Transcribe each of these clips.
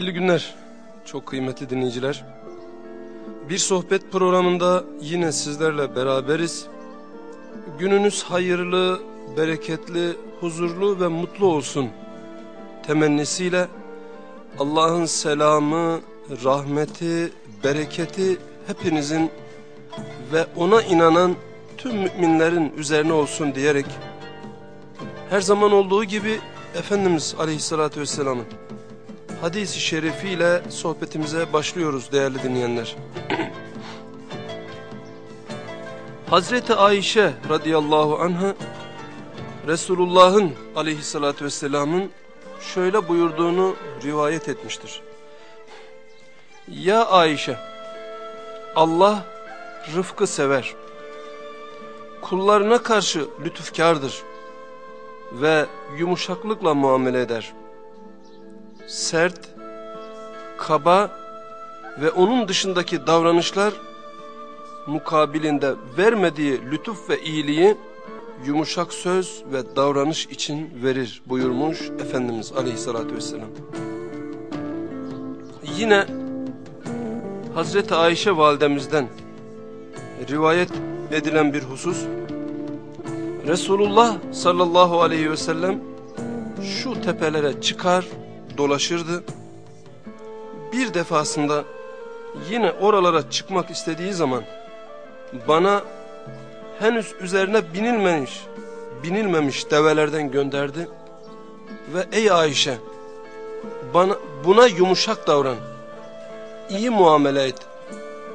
Hayırlı günler çok kıymetli dinleyiciler. Bir sohbet programında yine sizlerle beraberiz. Gününüz hayırlı, bereketli, huzurlu ve mutlu olsun temennisiyle Allah'ın selamı, rahmeti, bereketi hepinizin ve ona inanan tüm müminlerin üzerine olsun diyerek her zaman olduğu gibi Efendimiz Aleyhisselatü Vesselam'ın hadis-i şerifiyle sohbetimize başlıyoruz değerli dinleyenler. Hazreti Ayşe radıyallahu anh'a Resulullah'ın aleyhissalatü vesselamın şöyle buyurduğunu rivayet etmiştir. Ya Ayşe Allah rıfkı sever. Kullarına karşı lütufkardır ve yumuşaklıkla muamele eder sert, kaba ve onun dışındaki davranışlar mukabilinde vermediği lütuf ve iyiliği yumuşak söz ve davranış için verir buyurmuş Efendimiz Aleyhisselatü Vesselam. Yine Hazreti Ayşe validemizden rivayet edilen bir husus Resulullah sallallahu aleyhi ve sellem şu tepelere çıkar dolaşırdı. Bir defasında yine oralara çıkmak istediği zaman bana henüz üzerine binilmemiş, binilmemiş develerden gönderdi. Ve ey Ayşe bana, buna yumuşak davran, iyi muamele et.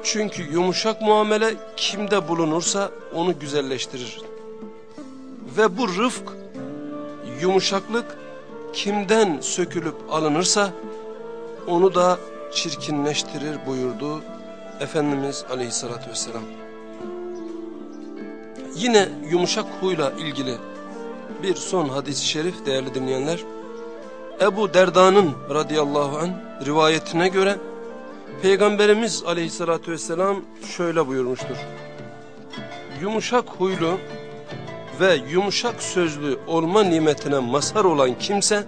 Çünkü yumuşak muamele kimde bulunursa onu güzelleştirir. Ve bu rıfk, yumuşaklık kimden sökülüp alınırsa onu da çirkinleştirir buyurdu Efendimiz aleyhissalatü vesselam. Yine yumuşak huyla ilgili bir son hadis-i şerif değerli dinleyenler. Ebu Derda'nın radıyallahu an rivayetine göre Peygamberimiz aleyhissalatü vesselam şöyle buyurmuştur. Yumuşak huylu ve yumuşak sözlü olma nimetine mazhar olan kimse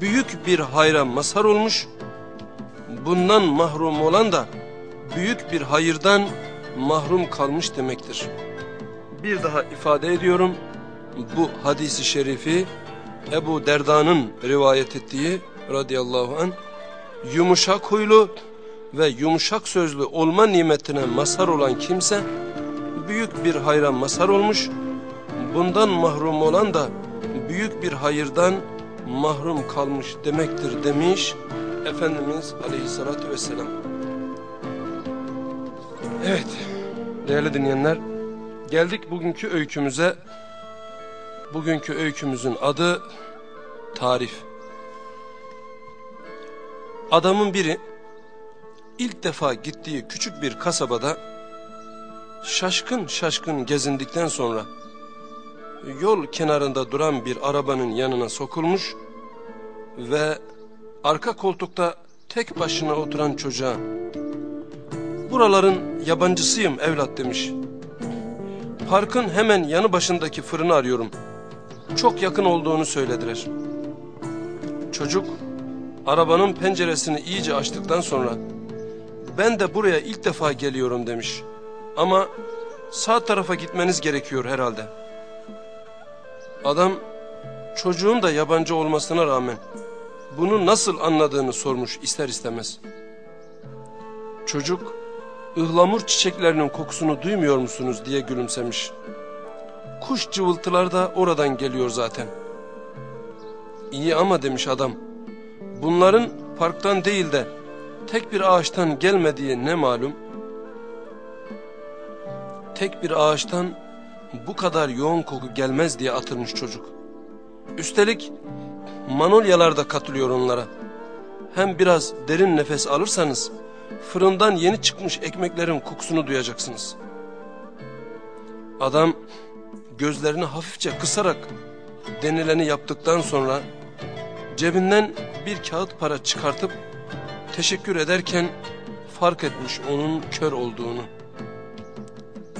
büyük bir hayra mazhar olmuş, bundan mahrum olan da büyük bir hayırdan mahrum kalmış demektir. Bir daha ifade ediyorum, bu hadisi şerifi Ebu Derda'nın rivayet ettiği radıyallahu an yumuşak huylu ve yumuşak sözlü olma nimetine mazhar olan kimse büyük bir hayra mazhar olmuş, bundan mahrum olan da büyük bir hayırdan mahrum kalmış demektir demiş Efendimiz aleyhissalatü vesselam. Evet değerli dinleyenler geldik bugünkü öykümüze. Bugünkü öykümüzün adı tarif. Adamın biri ilk defa gittiği küçük bir kasabada şaşkın şaşkın gezindikten sonra yol kenarında duran bir arabanın yanına sokulmuş ve arka koltukta tek başına oturan çocuğa buraların yabancısıyım evlat demiş. Parkın hemen yanı başındaki fırını arıyorum. Çok yakın olduğunu söylediler. Çocuk arabanın penceresini iyice açtıktan sonra ben de buraya ilk defa geliyorum demiş. Ama sağ tarafa gitmeniz gerekiyor herhalde.'' Adam çocuğun da yabancı olmasına rağmen bunu nasıl anladığını sormuş ister istemez. Çocuk ıhlamur çiçeklerinin kokusunu duymuyor musunuz diye gülümsemiş. Kuş cıvıltılar da oradan geliyor zaten. İyi ama demiş adam. Bunların parktan değil de tek bir ağaçtan gelmediği ne malum? Tek bir ağaçtan bu kadar yoğun koku gelmez diye atılmış çocuk. Üstelik manolyalar da katılıyor onlara. Hem biraz derin nefes alırsanız fırından yeni çıkmış ekmeklerin kokusunu duyacaksınız. Adam gözlerini hafifçe kısarak denileni yaptıktan sonra cebinden bir kağıt para çıkartıp teşekkür ederken fark etmiş onun kör olduğunu.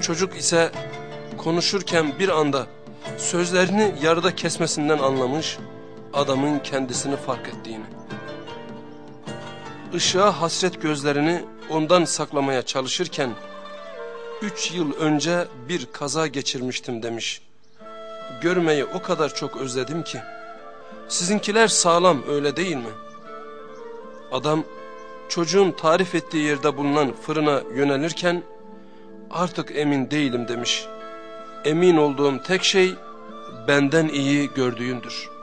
Çocuk ise konuşurken bir anda sözlerini yarıda kesmesinden anlamış adamın kendisini fark ettiğini. ışığa hasret gözlerini ondan saklamaya çalışırken üç yıl önce bir kaza geçirmiştim demiş. Görmeyi o kadar çok özledim ki. Sizinkiler sağlam öyle değil mi? Adam çocuğun tarif ettiği yerde bulunan fırına yönelirken artık emin değilim demiş. Emin olduğum tek şey benden iyi gördüğündür.''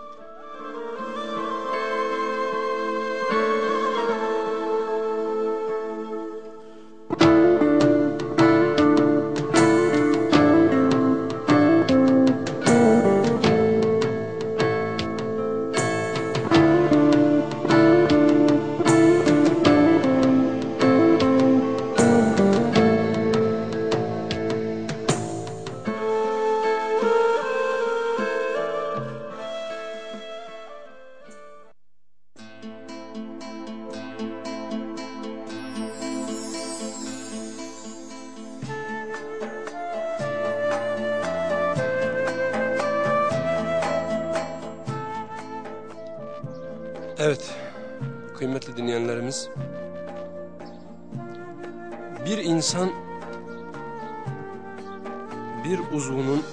Bir uzvunun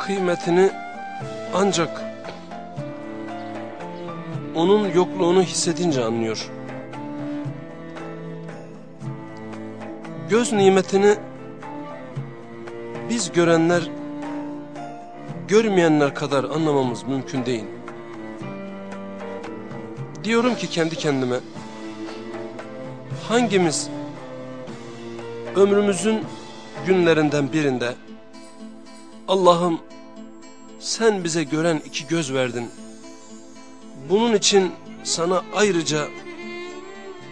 kıymetini ancak onun yokluğunu hissedince anlıyor. Göz nimetini biz görenler görmeyenler kadar anlamamız mümkün değil. Diyorum ki kendi kendime, hangimiz ömrümüzün günlerinden birinde Allah'ım sen bize gören iki göz verdin. Bunun için sana ayrıca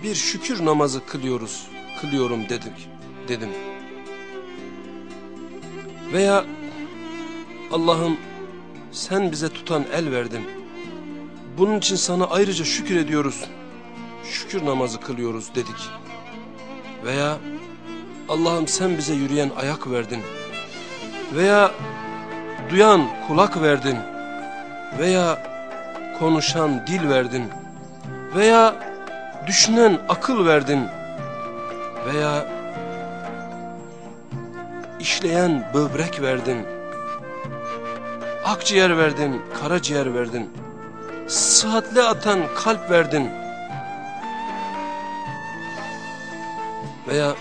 bir şükür namazı kılıyoruz, kılıyorum dedik, dedim. Veya Allah'ım sen bize tutan el verdin. Bunun için sana ayrıca şükür ediyoruz. Şükür namazı kılıyoruz dedik. Veya Allah'ım sen bize yürüyen ayak verdin. Veya duyan kulak verdin. Veya konuşan dil verdin. Veya düşünen akıl verdin. Veya işleyen böbrek verdin Akciğer verdin, karaciğer verdin. Sıhhatli atan kalp verdin. Veya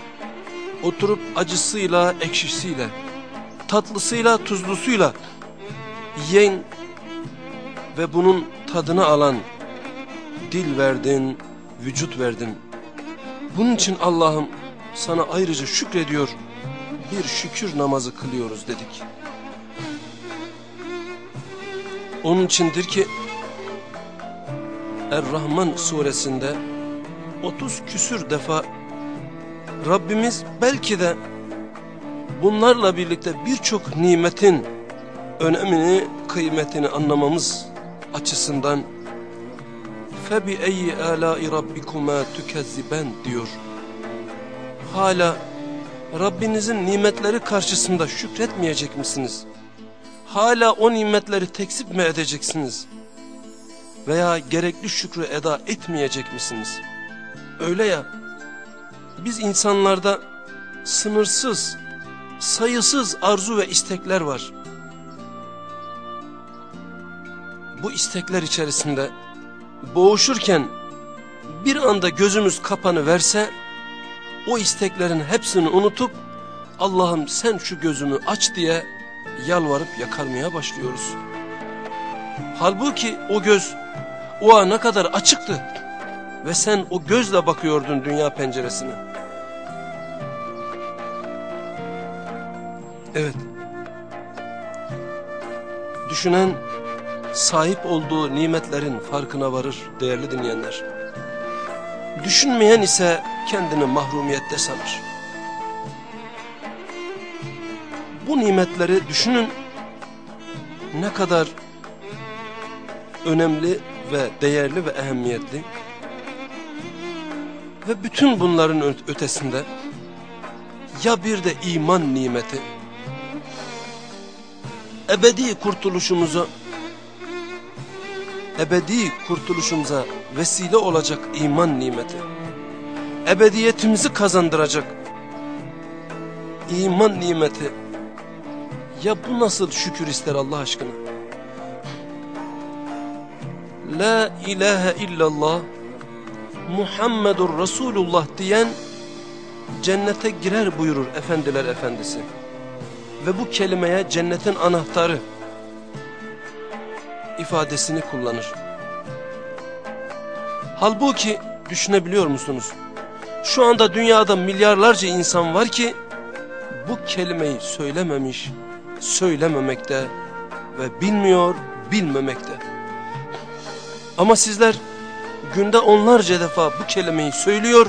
oturup acısıyla, ekşisiyle, tatlısıyla, tuzlusuyla yiyen ve bunun tadını alan dil verdin, vücut verdin. Bunun için Allah'ım sana ayrıca şükrediyor, bir şükür namazı kılıyoruz dedik. Onun içindir ki Er-Rahman suresinde 30 küsür defa Rabbimiz belki de bunlarla birlikte birçok nimetin önemini, kıymetini anlamamız açısından فَبِأَيِّ آلَاءِ رَبِّكُمَا تُكَذِّبَنْ diyor. Hala Rabbinizin nimetleri karşısında şükretmeyecek misiniz? hala o nimetleri tekzip mi edeceksiniz? Veya gerekli şükrü eda etmeyecek misiniz? Öyle ya, biz insanlarda sınırsız, sayısız arzu ve istekler var. Bu istekler içerisinde boğuşurken bir anda gözümüz kapanı verse, o isteklerin hepsini unutup Allah'ım sen şu gözümü aç diye yalvarıp yakarmaya başlıyoruz. Halbuki o göz o an ne kadar açıktı ve sen o gözle bakıyordun dünya penceresine. Evet. Düşünen sahip olduğu nimetlerin farkına varır değerli dinleyenler. Düşünmeyen ise kendini mahrumiyette sanır. bu nimetleri düşünün ne kadar önemli ve değerli ve ehemmiyetli. Ve bütün bunların ötesinde ya bir de iman nimeti? Ebedi kurtuluşumuzu ebedi kurtuluşumuza vesile olacak iman nimeti, ebediyetimizi kazandıracak iman nimeti, ya bu nasıl şükür ister Allah aşkına? La ilahe illallah Muhammedur Resulullah diyen cennete girer buyurur efendiler efendisi. Ve bu kelimeye cennetin anahtarı ifadesini kullanır. Halbuki düşünebiliyor musunuz? Şu anda dünyada milyarlarca insan var ki bu kelimeyi söylememiş, söylememekte ve bilmiyor, bilmemekte. Ama sizler günde onlarca defa bu kelimeyi söylüyor,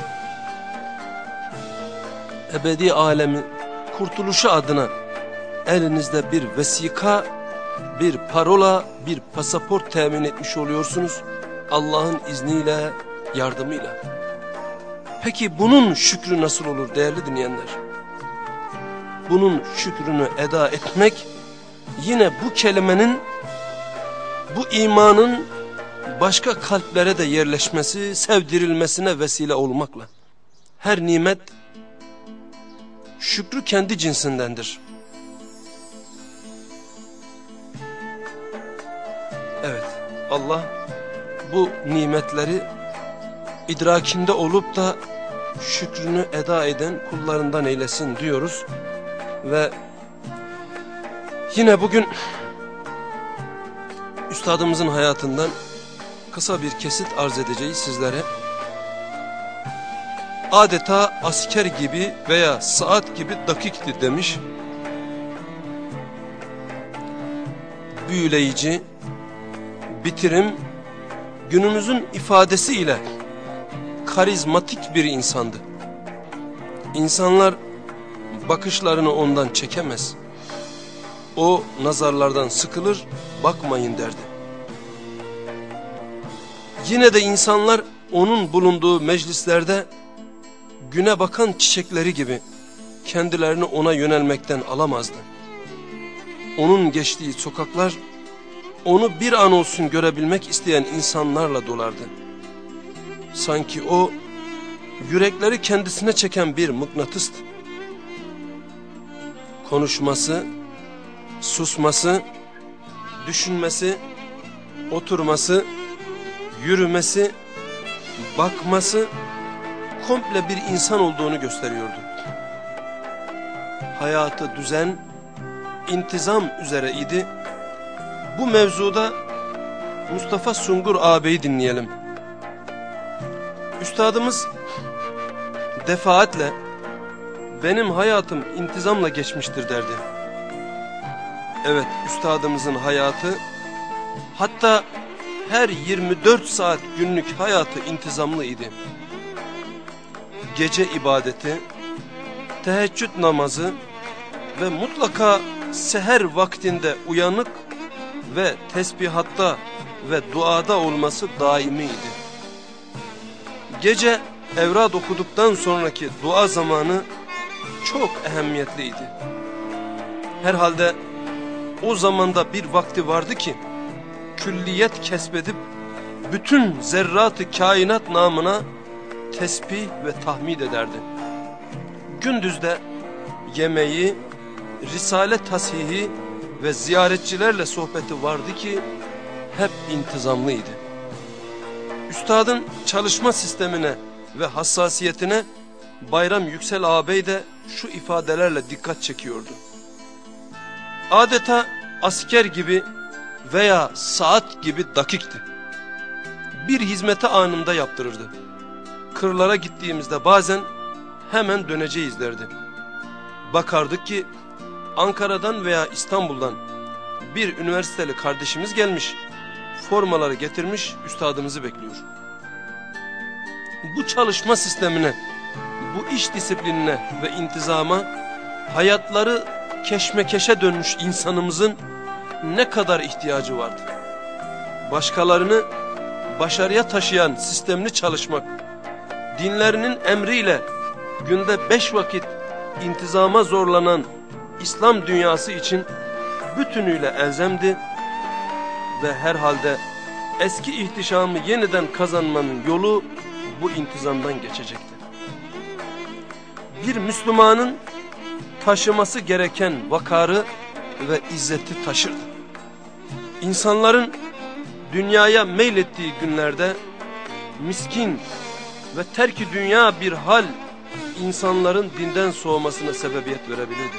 ebedi alemi kurtuluşu adına elinizde bir vesika, bir parola, bir pasaport temin etmiş oluyorsunuz Allah'ın izniyle, yardımıyla. Peki bunun şükrü nasıl olur değerli dinleyenler? Bunun şükrünü eda etmek yine bu kelimenin, bu imanın başka kalplere de yerleşmesi, sevdirilmesine vesile olmakla. Her nimet şükrü kendi cinsindendir. Evet, Allah bu nimetleri idrakinde olup da şükrünü eda eden kullarından eylesin diyoruz. Ve yine bugün üstadımızın hayatından kısa bir kesit arz edeceğiz sizlere. Adeta asker gibi veya saat gibi dakikti demiş. Büyüleyici, bitirim, günümüzün ifadesiyle karizmatik bir insandı. İnsanlar bakışlarını ondan çekemez. O nazarlardan sıkılır, bakmayın derdi. Yine de insanlar onun bulunduğu meclislerde güne bakan çiçekleri gibi kendilerini ona yönelmekten alamazdı. Onun geçtiği sokaklar onu bir an olsun görebilmek isteyen insanlarla dolardı. Sanki o yürekleri kendisine çeken bir mıknatıstı. Konuşması, susması, düşünmesi, oturması, yürümesi, bakması komple bir insan olduğunu gösteriyordu. Hayatı düzen, intizam üzere idi. Bu mevzuda Mustafa Sungur ağabeyi dinleyelim. Üstadımız defaatle benim hayatım intizamla geçmiştir derdi. Evet üstadımızın hayatı hatta her 24 saat günlük hayatı intizamlı idi. Gece ibadeti, teheccüd namazı ve mutlaka seher vaktinde uyanık ve tesbihatta ve duada olması daimiydi. Gece evrad okuduktan sonraki dua zamanı çok ehemmiyetliydi. Herhalde o zamanda bir vakti vardı ki külliyet kesbedip bütün zerratı kainat namına tesbih ve tahmid ederdi. Gündüzde yemeği, risale tasihi ve ziyaretçilerle sohbeti vardı ki hep intizamlıydı. Üstadın çalışma sistemine ve hassasiyetine Bayram Yüksel ağabey de şu ifadelerle dikkat çekiyordu. Adeta asker gibi veya saat gibi dakikti. Bir hizmete anında yaptırırdı. Kırlara gittiğimizde bazen hemen döneceğiz derdi. Bakardık ki Ankara'dan veya İstanbul'dan bir üniversiteli kardeşimiz gelmiş, formaları getirmiş, üstadımızı bekliyor. Bu çalışma sistemine, bu iş disiplinine ve intizama hayatları keşmekeşe dönmüş insanımızın ne kadar ihtiyacı vardı? Başkalarını başarıya taşıyan sistemli çalışmak, dinlerinin emriyle günde beş vakit intizama zorlanan İslam dünyası için bütünüyle elzemdi ve herhalde eski ihtişamı yeniden kazanmanın yolu bu intizamdan geçecektir. Bir Müslümanın taşıması gereken vakarı ve izzeti taşırdı. İnsanların dünyaya meylettiği günlerde miskin ve terki dünya bir hal insanların dinden soğumasına sebebiyet verebilirdi.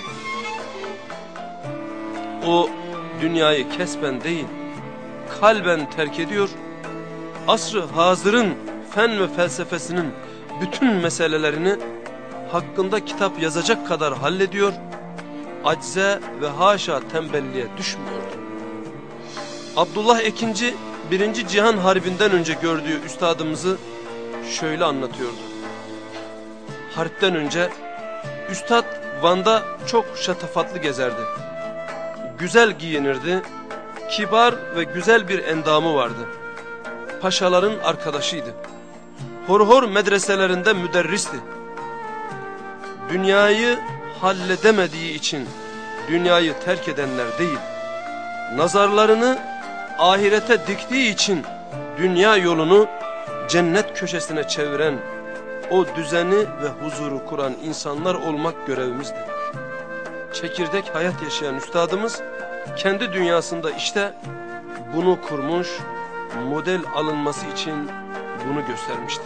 O dünyayı kesben değil, kalben terk ediyor, asrı hazırın fen ve felsefesinin bütün meselelerini hakkında kitap yazacak kadar hallediyor, acze ve haşa tembelliğe düşmüyordu. Abdullah II. Birinci Cihan Harbi'nden önce gördüğü üstadımızı şöyle anlatıyordu. Harpten önce üstad Van'da çok şatafatlı gezerdi. Güzel giyinirdi, kibar ve güzel bir endamı vardı. Paşaların arkadaşıydı. Horhor medreselerinde müderristi. Dünyayı halledemediği için dünyayı terk edenler değil, nazarlarını ahirete diktiği için dünya yolunu cennet köşesine çeviren, o düzeni ve huzuru kuran insanlar olmak görevimizdir. Çekirdek hayat yaşayan üstadımız kendi dünyasında işte bunu kurmuş, model alınması için bunu göstermişti.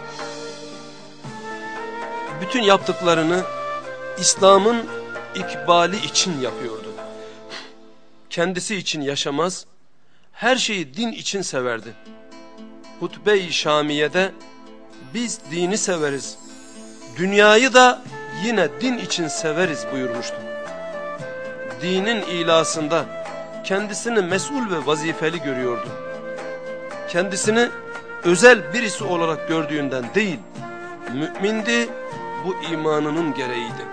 Bütün yaptıklarını İslam'ın ikbali için yapıyordu. Kendisi için yaşamaz, her şeyi din için severdi. Hutbe-i Şamiye'de biz dini severiz, dünyayı da yine din için severiz buyurmuştu. Dinin ilasında kendisini mesul ve vazifeli görüyordu. Kendisini özel birisi olarak gördüğünden değil, mümindi bu imanının gereğiydi.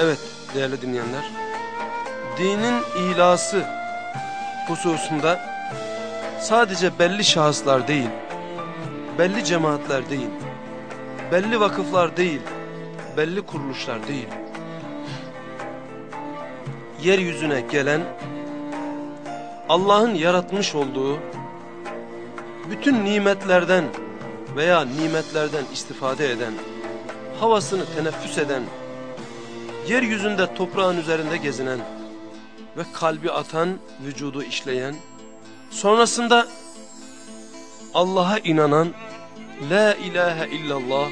Evet değerli dinleyenler, dinin ilası hususunda sadece belli şahıslar değil, belli cemaatler değil, belli vakıflar değil, belli kuruluşlar değil. Yeryüzüne gelen, Allah'ın yaratmış olduğu bütün nimetlerden veya nimetlerden istifade eden, havasını teneffüs eden, yeryüzünde toprağın üzerinde gezinen ve kalbi atan, vücudu işleyen, sonrasında Allah'a inanan, La ilahe illallah,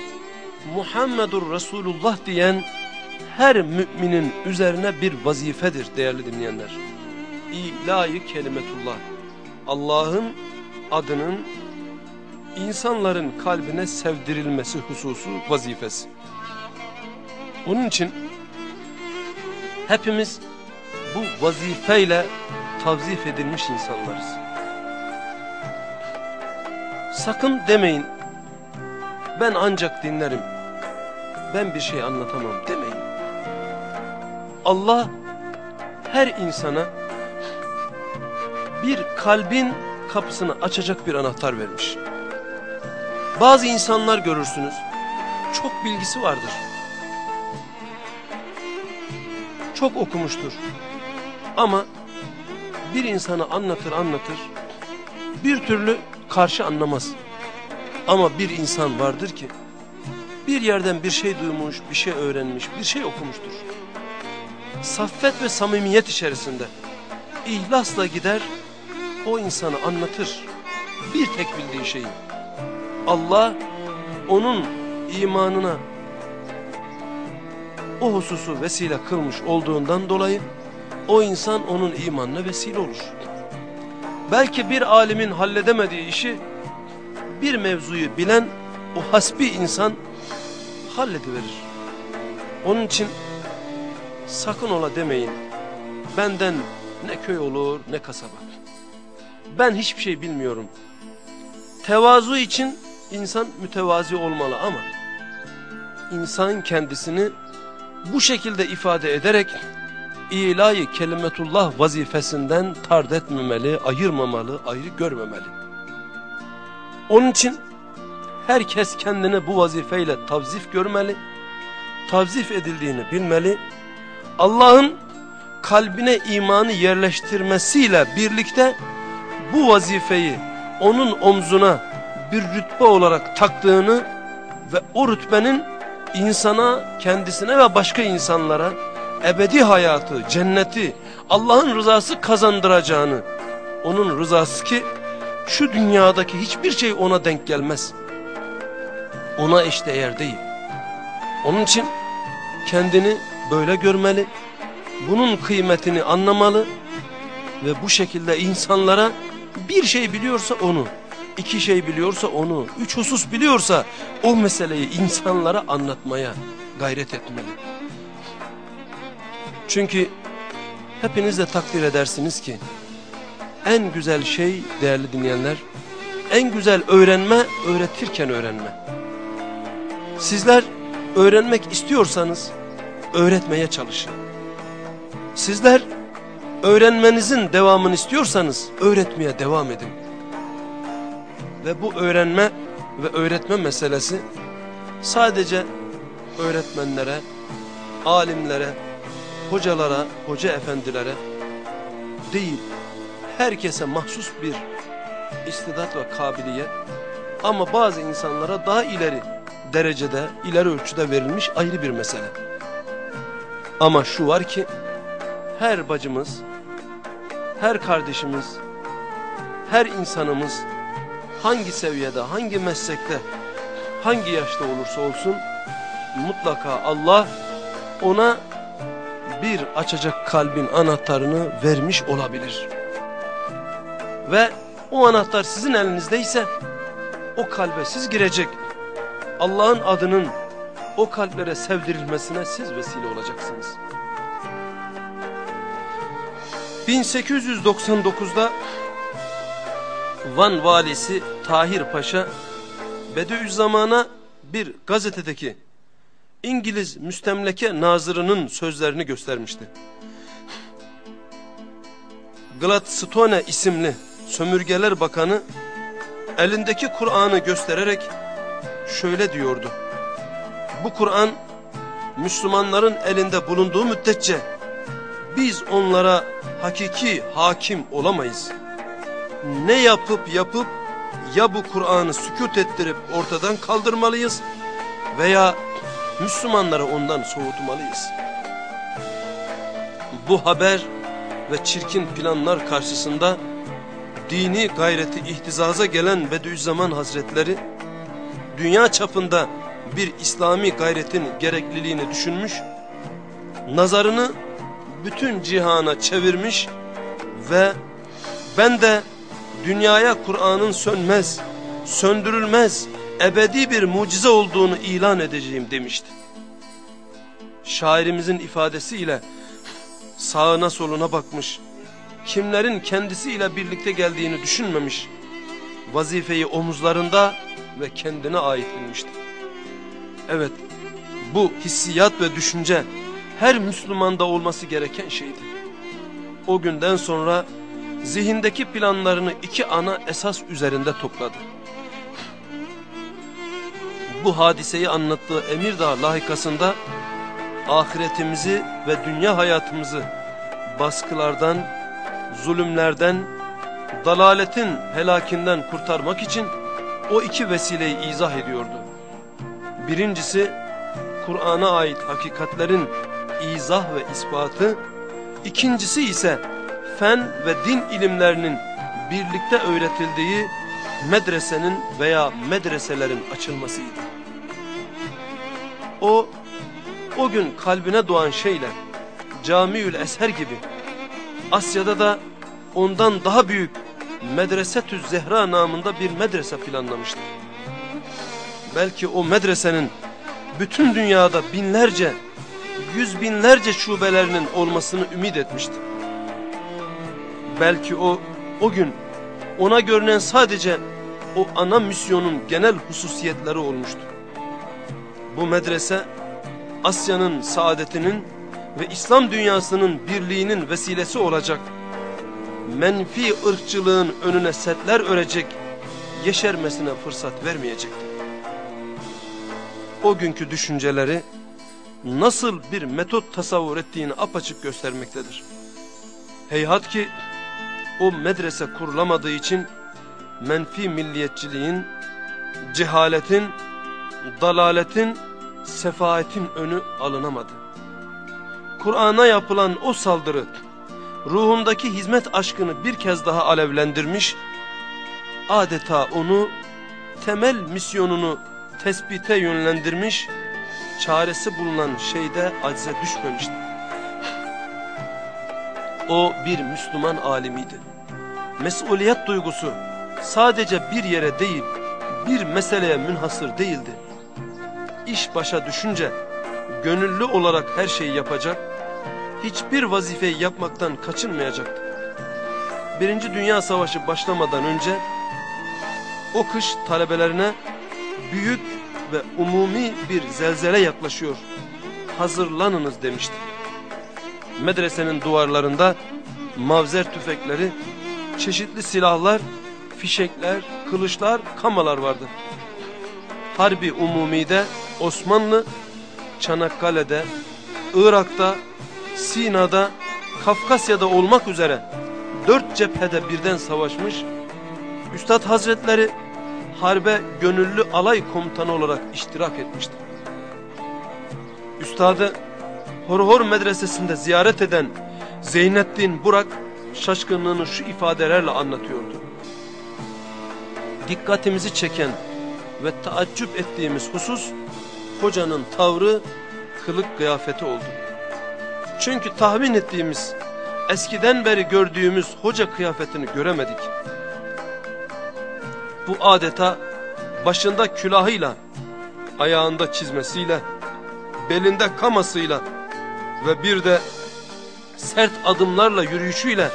Muhammedur Resulullah diyen her müminin üzerine bir vazifedir değerli dinleyenler. İlahi kelimetullah, Allah'ın adının insanların kalbine sevdirilmesi hususu vazifesi. Onun için hepimiz bu vazifeyle tavzif edilmiş insanlarız. Sakın demeyin ben ancak dinlerim ben bir şey anlatamam demeyin. Allah her insana bir kalbin kapısını açacak bir anahtar vermiş. Bazı insanlar görürsünüz çok bilgisi vardır. Çok okumuştur. Ama bir insanı anlatır anlatır bir türlü karşı anlamaz. Ama bir insan vardır ki bir yerden bir şey duymuş, bir şey öğrenmiş, bir şey okumuştur. Saffet ve samimiyet içerisinde ihlasla gider o insanı anlatır. Bir tek bildiği şeyi. Allah onun imanına o hususu vesile kılmış olduğundan dolayı o insan onun imanına vesile olur. Belki bir alimin halledemediği işi bir mevzuyu bilen o hasbi insan hallediverir. Onun için sakın ola demeyin benden ne köy olur ne kasaba. Ben hiçbir şey bilmiyorum. Tevazu için insan mütevazi olmalı ama insan kendisini bu şekilde ifade ederek ilahi kelimetullah vazifesinden tard etmemeli, ayırmamalı, ayrı görmemeli. Onun için herkes kendini bu vazifeyle tavzif görmeli, tavzif edildiğini bilmeli. Allah'ın kalbine imanı yerleştirmesiyle birlikte bu vazifeyi onun omzuna bir rütbe olarak taktığını ve o rütbenin insana, kendisine ve başka insanlara ebedi hayatı, cenneti, Allah'ın rızası kazandıracağını, onun rızası ki şu dünyadaki hiçbir şey ona denk gelmez. Ona eşdeğer değil. Onun için kendini böyle görmeli, bunun kıymetini anlamalı ve bu şekilde insanlara bir şey biliyorsa onu, iki şey biliyorsa onu, üç husus biliyorsa o meseleyi insanlara anlatmaya gayret etmeli. Çünkü hepiniz de takdir edersiniz ki en güzel şey değerli dinleyenler, en güzel öğrenme öğretirken öğrenme. Sizler öğrenmek istiyorsanız öğretmeye çalışın. Sizler öğrenmenizin devamını istiyorsanız öğretmeye devam edin. Ve bu öğrenme ve öğretme meselesi sadece öğretmenlere, alimlere, hocalara, hoca efendilere değil, herkese mahsus bir istidat ve kabiliyet ama bazı insanlara daha ileri derecede, ileri ölçüde verilmiş ayrı bir mesele. Ama şu var ki her bacımız, her kardeşimiz, her insanımız hangi seviyede, hangi meslekte, hangi yaşta olursa olsun mutlaka Allah ona bir açacak kalbin anahtarını vermiş olabilir. Ve o anahtar sizin elinizdeyse o kalbe siz girecek. Allah'ın adının o kalplere sevdirilmesine siz vesile olacaksınız. 1899'da Van valisi Tahir Paşa Bediüzzaman'a bir gazetedeki İngiliz müstemleke nazırının sözlerini göstermişti. Gladstone isimli sömürgeler bakanı elindeki Kur'an'ı göstererek şöyle diyordu. Bu Kur'an Müslümanların elinde bulunduğu müddetçe biz onlara hakiki hakim olamayız. Ne yapıp yapıp ya bu Kur'an'ı sükut ettirip ortadan kaldırmalıyız veya Müslümanları ondan soğutmalıyız. Bu haber ve çirkin planlar karşısında dini gayreti ihtizaza gelen Bediüzzaman Hazretleri dünya çapında bir İslami gayretin gerekliliğini düşünmüş, nazarını bütün cihana çevirmiş ve ben de dünyaya Kur'an'ın sönmez, söndürülmez, ebedi bir mucize olduğunu ilan edeceğim demişti. Şairimizin ifadesiyle sağına soluna bakmış, kimlerin kendisiyle birlikte geldiğini düşünmemiş, vazifeyi omuzlarında ve kendine ait bilmişti. Evet, bu hissiyat ve düşünce her Müslümanda olması gereken şeydi. O günden sonra zihindeki planlarını iki ana esas üzerinde topladı. Bu hadiseyi anlattığı Emirdağ lahikasında ahiretimizi ve dünya hayatımızı baskılardan, zulümlerden, dalaletin helakinden kurtarmak için o iki vesileyi izah ediyordu. Birincisi Kur'an'a ait hakikatlerin izah ve ispatı, ikincisi ise fen ve din ilimlerinin birlikte öğretildiği medresenin veya medreselerin açılmasıydı. O, o gün kalbine doğan şeyle Camiül Eser gibi Asya'da da ondan daha büyük Medresetü Zehra namında bir medrese planlamıştı. Belki o medresenin bütün dünyada binlerce, yüz binlerce şubelerinin olmasını ümit etmişti. Belki o, o gün ona görünen sadece o ana misyonun genel hususiyetleri olmuştu. Bu medrese Asya'nın saadetinin ve İslam dünyasının birliğinin vesilesi olacak, menfi ırkçılığın önüne setler örecek, yeşermesine fırsat vermeyecekti. O günkü düşünceleri nasıl bir metot tasavvur ettiğini apaçık göstermektedir. Heyhat ki o medrese kurulamadığı için menfi milliyetçiliğin, cehaletin, dalaletin, sefaetin önü alınamadı. Kur'an'a yapılan o saldırı ruhundaki hizmet aşkını bir kez daha alevlendirmiş, adeta onu temel misyonunu tespite yönlendirmiş, çaresi bulunan şeyde acize düşmemişti. O bir Müslüman alimiydi. Mesuliyet duygusu sadece bir yere değil, bir meseleye münhasır değildi. İş başa düşünce gönüllü olarak her şeyi yapacak, hiçbir vazifeyi yapmaktan kaçınmayacaktı. Birinci Dünya Savaşı başlamadan önce o kış talebelerine büyük ve umumi bir zelzele yaklaşıyor. Hazırlanınız demişti. Medresenin duvarlarında mavzer tüfekleri, çeşitli silahlar, fişekler, kılıçlar, kamalar vardı. Harbi Umumi'de Osmanlı, Çanakkale'de, Irak'ta, Sina'da, Kafkasya'da olmak üzere dört cephede birden savaşmış, Üstad Hazretleri harbe gönüllü alay komutanı olarak iştirak etmişti. Üstadı Horhor medresesinde ziyaret eden Zeynettin Burak şaşkınlığını şu ifadelerle anlatıyordu. Dikkatimizi çeken ve taaccüp ettiğimiz husus hocanın tavrı, kılık kıyafeti oldu. Çünkü tahmin ettiğimiz, eskiden beri gördüğümüz hoca kıyafetini göremedik. Bu adeta başında külahıyla, ayağında çizmesiyle, belinde kamasıyla ve bir de sert adımlarla yürüyüşüyle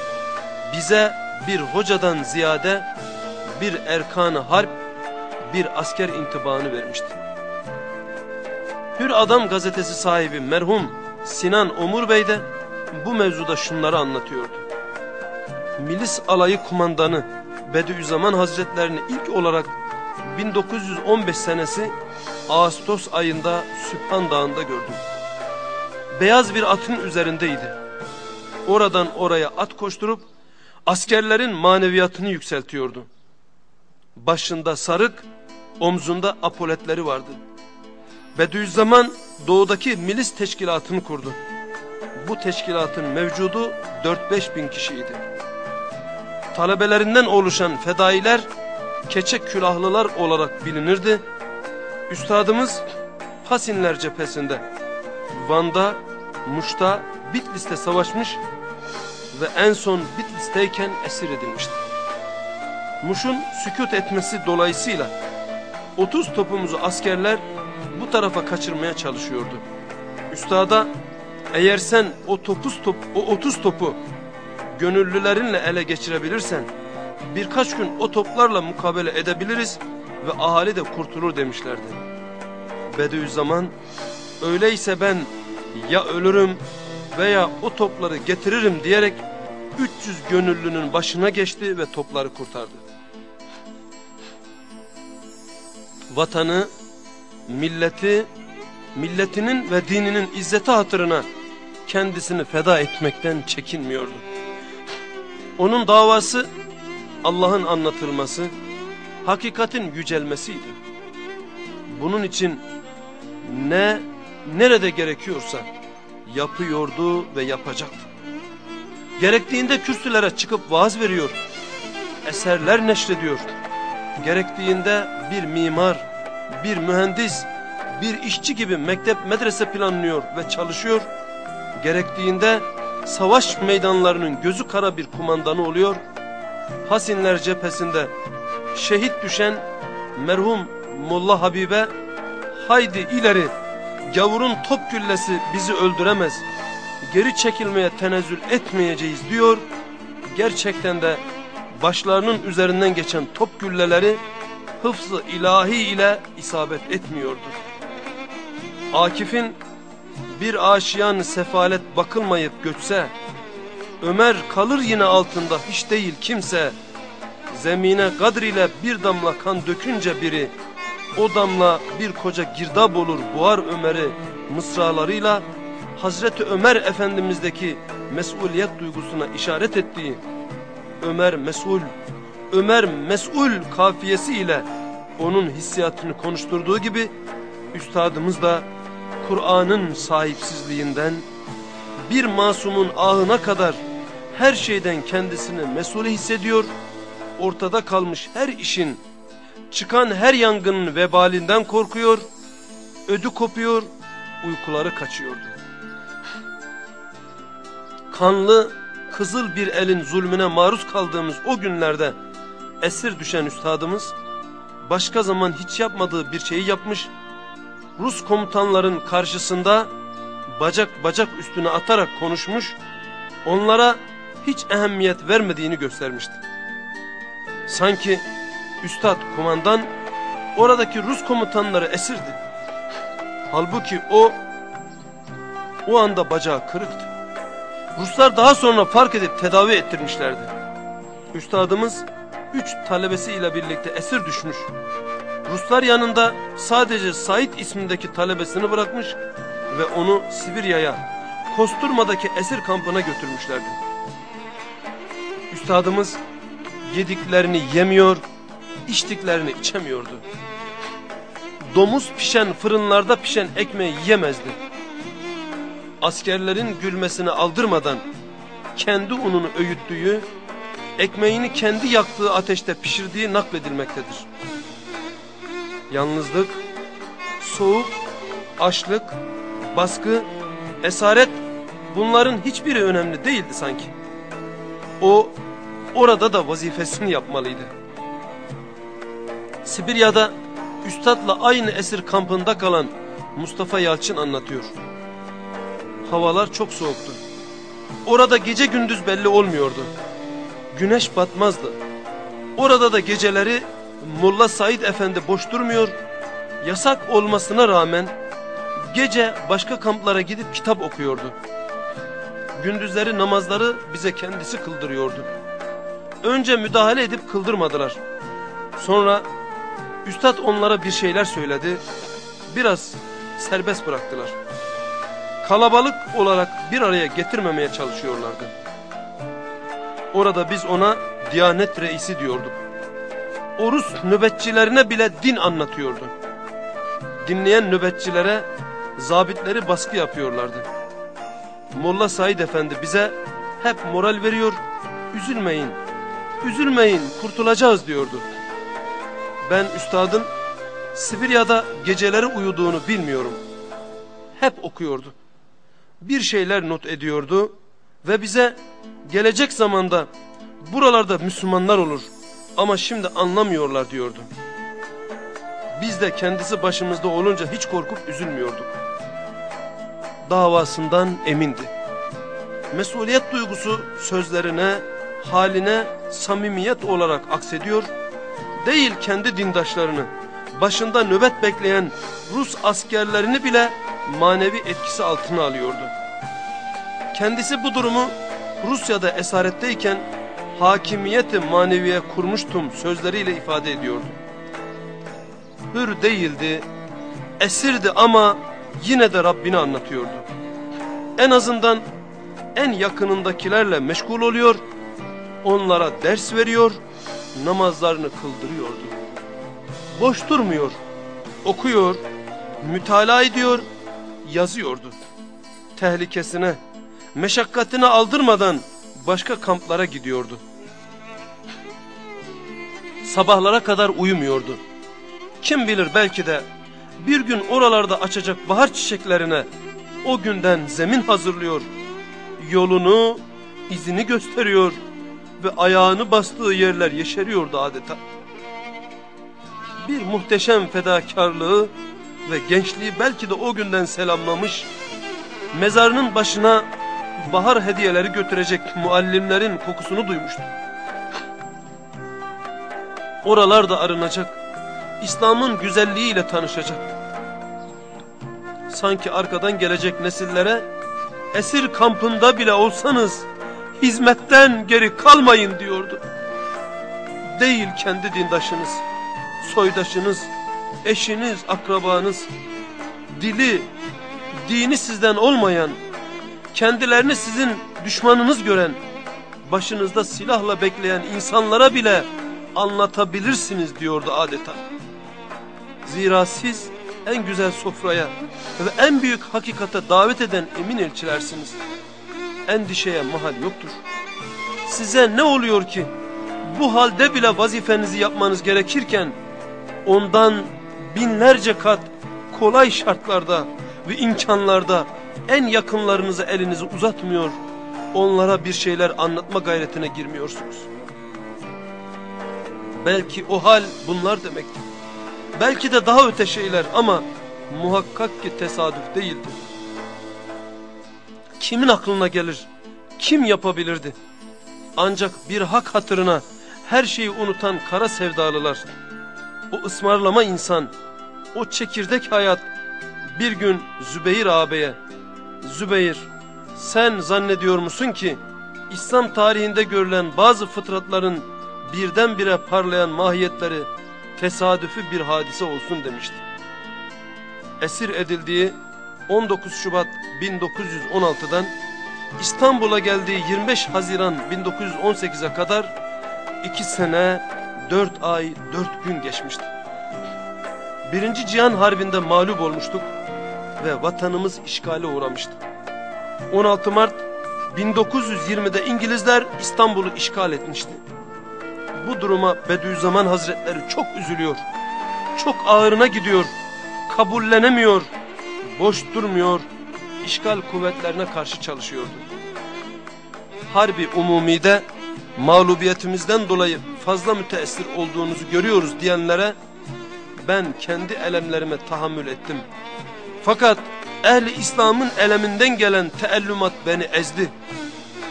bize bir hocadan ziyade bir erkan harp, bir asker intibanı vermişti. Hür Adam gazetesi sahibi merhum Sinan Omur Bey de bu mevzuda şunları anlatıyordu. Milis alayı kumandanı Bediüzzaman Hazretlerini ilk olarak 1915 senesi Ağustos ayında Sübhan Dağı'nda gördüm. Beyaz bir atın üzerindeydi. Oradan oraya at koşturup askerlerin maneviyatını yükseltiyordu. Başında sarık, omzunda apoletleri vardı. Bediüzzaman doğudaki milis teşkilatını kurdu. Bu teşkilatın mevcudu 4-5 bin kişiydi. Talebelerinden oluşan fedailer keçe külahlılar olarak bilinirdi. Üstadımız Pasinler cephesinde, Van'da, Muş'ta, Bitlis'te savaşmış ve en son Bitlis'teyken esir edilmişti. Muş'un sükut etmesi dolayısıyla 30 topumuzu askerler bu tarafa kaçırmaya çalışıyordu. Üstada eğer sen o, topuz top, o 30 topu gönüllülerinle ele geçirebilirsen birkaç gün o toplarla mukabele edebiliriz ve ahali de kurtulur demişlerdi. Bediüzzaman öyleyse ben ya ölürüm veya o topları getiririm diyerek 300 gönüllünün başına geçti ve topları kurtardı. Vatanı, milleti, milletinin ve dininin izzeti hatırına kendisini feda etmekten çekinmiyordu. Onun davası Allah'ın anlatılması, hakikatin yücelmesiydi. Bunun için ne nerede gerekiyorsa yapıyordu ve yapacaktı. Gerektiğinde kürsülere çıkıp vaaz veriyor, eserler neşrediyor. Gerektiğinde bir mimar, bir mühendis, bir işçi gibi mektep medrese planlıyor ve çalışıyor. Gerektiğinde savaş meydanlarının gözü kara bir kumandanı oluyor. Hasinler cephesinde şehit düşen merhum Molla Habibe haydi ileri gavurun top güllesi bizi öldüremez geri çekilmeye tenezzül etmeyeceğiz diyor. Gerçekten de başlarının üzerinden geçen top gülleleri hıfzı ilahi ile isabet etmiyordu. Akif'in bir aşiyan sefalet bakılmayıp göçse, Ömer kalır yine altında hiç değil kimse, zemine kadr ile bir damla kan dökünce biri, o damla bir koca girdap olur buhar Ömer'i mısralarıyla Hazreti Ömer Efendimiz'deki mesuliyet duygusuna işaret ettiği Ömer Mesul, Ömer Mesul kafiyesi ile onun hissiyatını konuşturduğu gibi üstadımız da Kur'an'ın sahipsizliğinden bir masumun ahına kadar her şeyden kendisini mesul hissediyor, ortada kalmış her işin, çıkan her yangının vebalinden korkuyor, ödü kopuyor, uykuları kaçıyordu. Kanlı, kızıl bir elin zulmüne maruz kaldığımız o günlerde esir düşen üstadımız, başka zaman hiç yapmadığı bir şeyi yapmış, Rus komutanların karşısında bacak bacak üstüne atarak konuşmuş, onlara hiç ehemmiyet vermediğini göstermişti. Sanki üstad kumandan oradaki Rus komutanları esirdi. Halbuki o o anda bacağı kırıktı. Ruslar daha sonra fark edip tedavi ettirmişlerdi. Üstadımız üç talebesiyle birlikte esir düşmüş. Ruslar yanında sadece Said ismindeki talebesini bırakmış ve onu Sibirya'ya, Kosturma'daki esir kampına götürmüşlerdi. Üstadımız yediklerini yemiyor, içtiklerini içemiyordu. Domuz pişen fırınlarda pişen ekmeği yemezdi. Askerlerin gülmesini aldırmadan kendi ununu öğüttüğü, ekmeğini kendi yaktığı ateşte pişirdiği nakledilmektedir. Yalnızlık, soğuk, açlık, baskı, esaret bunların hiçbiri önemli değildi sanki. O orada da vazifesini yapmalıydı. Sibirya'da üstadla aynı esir kampında kalan Mustafa Yalçın anlatıyor. Havalar çok soğuktu. Orada gece gündüz belli olmuyordu. Güneş batmazdı. Orada da geceleri Molla Said Efendi boş durmuyor. Yasak olmasına rağmen gece başka kamplara gidip kitap okuyordu. Gündüzleri namazları bize kendisi kıldırıyordu. Önce müdahale edip kıldırmadılar. Sonra üstad onlara bir şeyler söyledi. Biraz serbest bıraktılar. Kalabalık olarak bir araya getirmemeye çalışıyorlardı. Orada biz ona Diyanet Reisi diyorduk. O Rus nöbetçilerine bile din anlatıyordu. Dinleyen nöbetçilere zabitleri baskı yapıyorlardı. Molla Said Efendi bize hep moral veriyor, üzülmeyin, üzülmeyin kurtulacağız diyordu. Ben üstadın Sibirya'da geceleri uyuduğunu bilmiyorum. Hep okuyordu. Bir şeyler not ediyordu ve bize gelecek zamanda buralarda Müslümanlar olur ama şimdi anlamıyorlar diyordu. Biz de kendisi başımızda olunca hiç korkup üzülmüyorduk. Davasından emindi. Mesuliyet duygusu sözlerine, haline samimiyet olarak aksediyor, değil kendi dindaşlarını, başında nöbet bekleyen Rus askerlerini bile manevi etkisi altına alıyordu. Kendisi bu durumu Rusya'da esaretteyken hakimiyeti maneviye kurmuştum sözleriyle ifade ediyordu. Hür değildi, esirdi ama yine de Rabbini anlatıyordu. En azından en yakınındakilerle meşgul oluyor, onlara ders veriyor, namazlarını kıldırıyordu. Boş durmuyor, okuyor, mütalaa ediyor, yazıyordu. Tehlikesine, meşakkatine aldırmadan başka kamplara gidiyordu. Sabahlara kadar uyumuyordu. Kim bilir belki de bir gün oralarda açacak bahar çiçeklerine o günden zemin hazırlıyor. Yolunu, izini gösteriyor ve ayağını bastığı yerler yeşeriyordu adeta. Bir muhteşem fedakarlığı ve gençliği belki de o günden selamlamış, mezarının başına bahar hediyeleri götürecek muallimlerin kokusunu duymuştu. Oralarda arınacak, İslam'ın güzelliğiyle tanışacak. Sanki arkadan gelecek nesillere esir kampında bile olsanız hizmetten geri kalmayın diyordu. Değil kendi dindaşınız, soydaşınız, eşiniz, akrabanız, dili, dini sizden olmayan, kendilerini sizin düşmanınız gören, başınızda silahla bekleyen insanlara bile anlatabilirsiniz diyordu adeta. Zira siz en güzel sofraya ve en büyük hakikate davet eden emin elçilersiniz. Endişeye mahal yoktur. Size ne oluyor ki bu halde bile vazifenizi yapmanız gerekirken ondan binlerce kat kolay şartlarda ve imkanlarda en yakınlarınıza elinizi uzatmıyor, onlara bir şeyler anlatma gayretine girmiyorsunuz. Belki o hal bunlar demektir. Belki de daha öte şeyler ama muhakkak ki tesadüf değildi. Kimin aklına gelir? Kim yapabilirdi? Ancak bir hak hatırına her şeyi unutan kara sevdalılar, o ısmarlama insan, o çekirdek hayat bir gün Zübeyir ağabeye, Zübeyir sen zannediyor musun ki İslam tarihinde görülen bazı fıtratların birdenbire parlayan mahiyetleri tesadüfü bir hadise olsun demişti. Esir edildiği 19 Şubat 1916'dan İstanbul'a geldiği 25 Haziran 1918'e kadar 2 sene 4 ay 4 gün geçmişti. Birinci Cihan Harbi'nde mağlup olmuştuk ve vatanımız işgale uğramıştı. 16 Mart 1920'de İngilizler İstanbul'u işgal etmişti. Bu duruma Bediüzzaman Hazretleri çok üzülüyor. Çok ağırına gidiyor. Kabullenemiyor. Boş durmuyor. işgal kuvvetlerine karşı çalışıyordu. Harbi umumide mağlubiyetimizden dolayı fazla müteessir olduğunuzu görüyoruz diyenlere ben kendi elemlerime tahammül ettim. Fakat ehli İslam'ın eleminden gelen teellümat beni ezdi.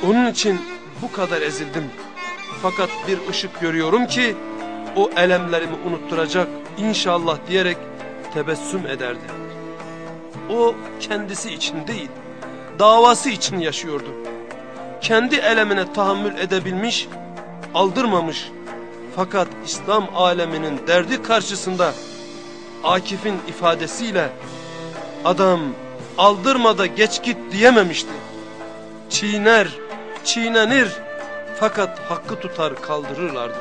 Onun için bu kadar ezildim. Fakat bir ışık görüyorum ki o elemlerimi unutturacak inşallah diyerek tebessüm ederdi. O kendisi için değil, davası için yaşıyordu. Kendi elemine tahammül edebilmiş, aldırmamış. Fakat İslam aleminin derdi karşısında Akif'in ifadesiyle adam aldırmada geç git diyememişti. Çiğner, çiğnenir fakat hakkı tutar kaldırırlardı.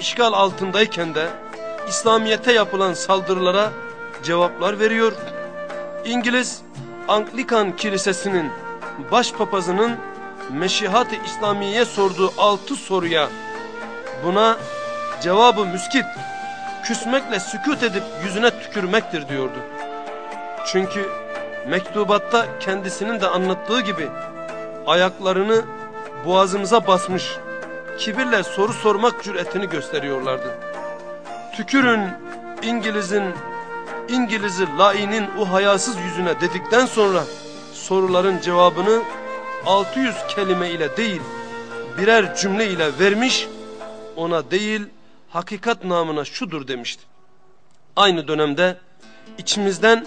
İşgal altındayken de İslamiyet'e yapılan saldırılara cevaplar veriyor. İngiliz Anglikan Kilisesi'nin başpapazının Meşihat-ı İslamiye'ye sorduğu altı soruya buna cevabı müskit, küsmekle sükut edip yüzüne tükürmektir diyordu. Çünkü mektubatta kendisinin de anlattığı gibi ayaklarını boğazımıza basmış, kibirle soru sormak cüretini gösteriyorlardı. Tükürün İngiliz'in, İngiliz'i lainin o hayasız yüzüne dedikten sonra soruların cevabını 600 kelime ile değil birer cümle ile vermiş ona değil hakikat namına şudur demişti. Aynı dönemde içimizden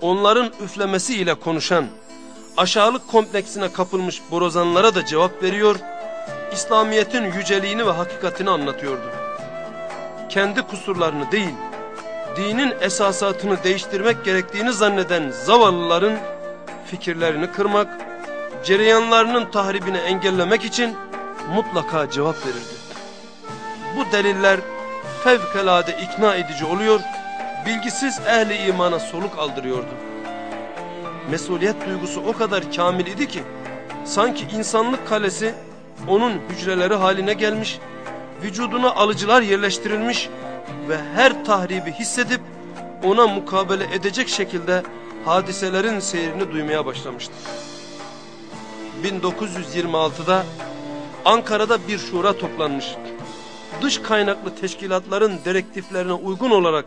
onların üflemesiyle konuşan, aşağılık kompleksine kapılmış borozanlara da cevap veriyor, İslamiyet'in yüceliğini ve hakikatini anlatıyordu. Kendi kusurlarını değil, dinin esasatını değiştirmek gerektiğini zanneden zavallıların fikirlerini kırmak, cereyanlarının tahribini engellemek için mutlaka cevap verirdi. Bu deliller fevkalade ikna edici oluyor bilgisiz ehli imana soluk aldırıyordu. Mesuliyet duygusu o kadar kamil idi ki sanki insanlık kalesi onun hücreleri haline gelmiş, vücuduna alıcılar yerleştirilmiş ve her tahribi hissedip ona mukabele edecek şekilde hadiselerin seyrini duymaya başlamıştı. 1926'da Ankara'da bir şura toplanmış. Dış kaynaklı teşkilatların direktiflerine uygun olarak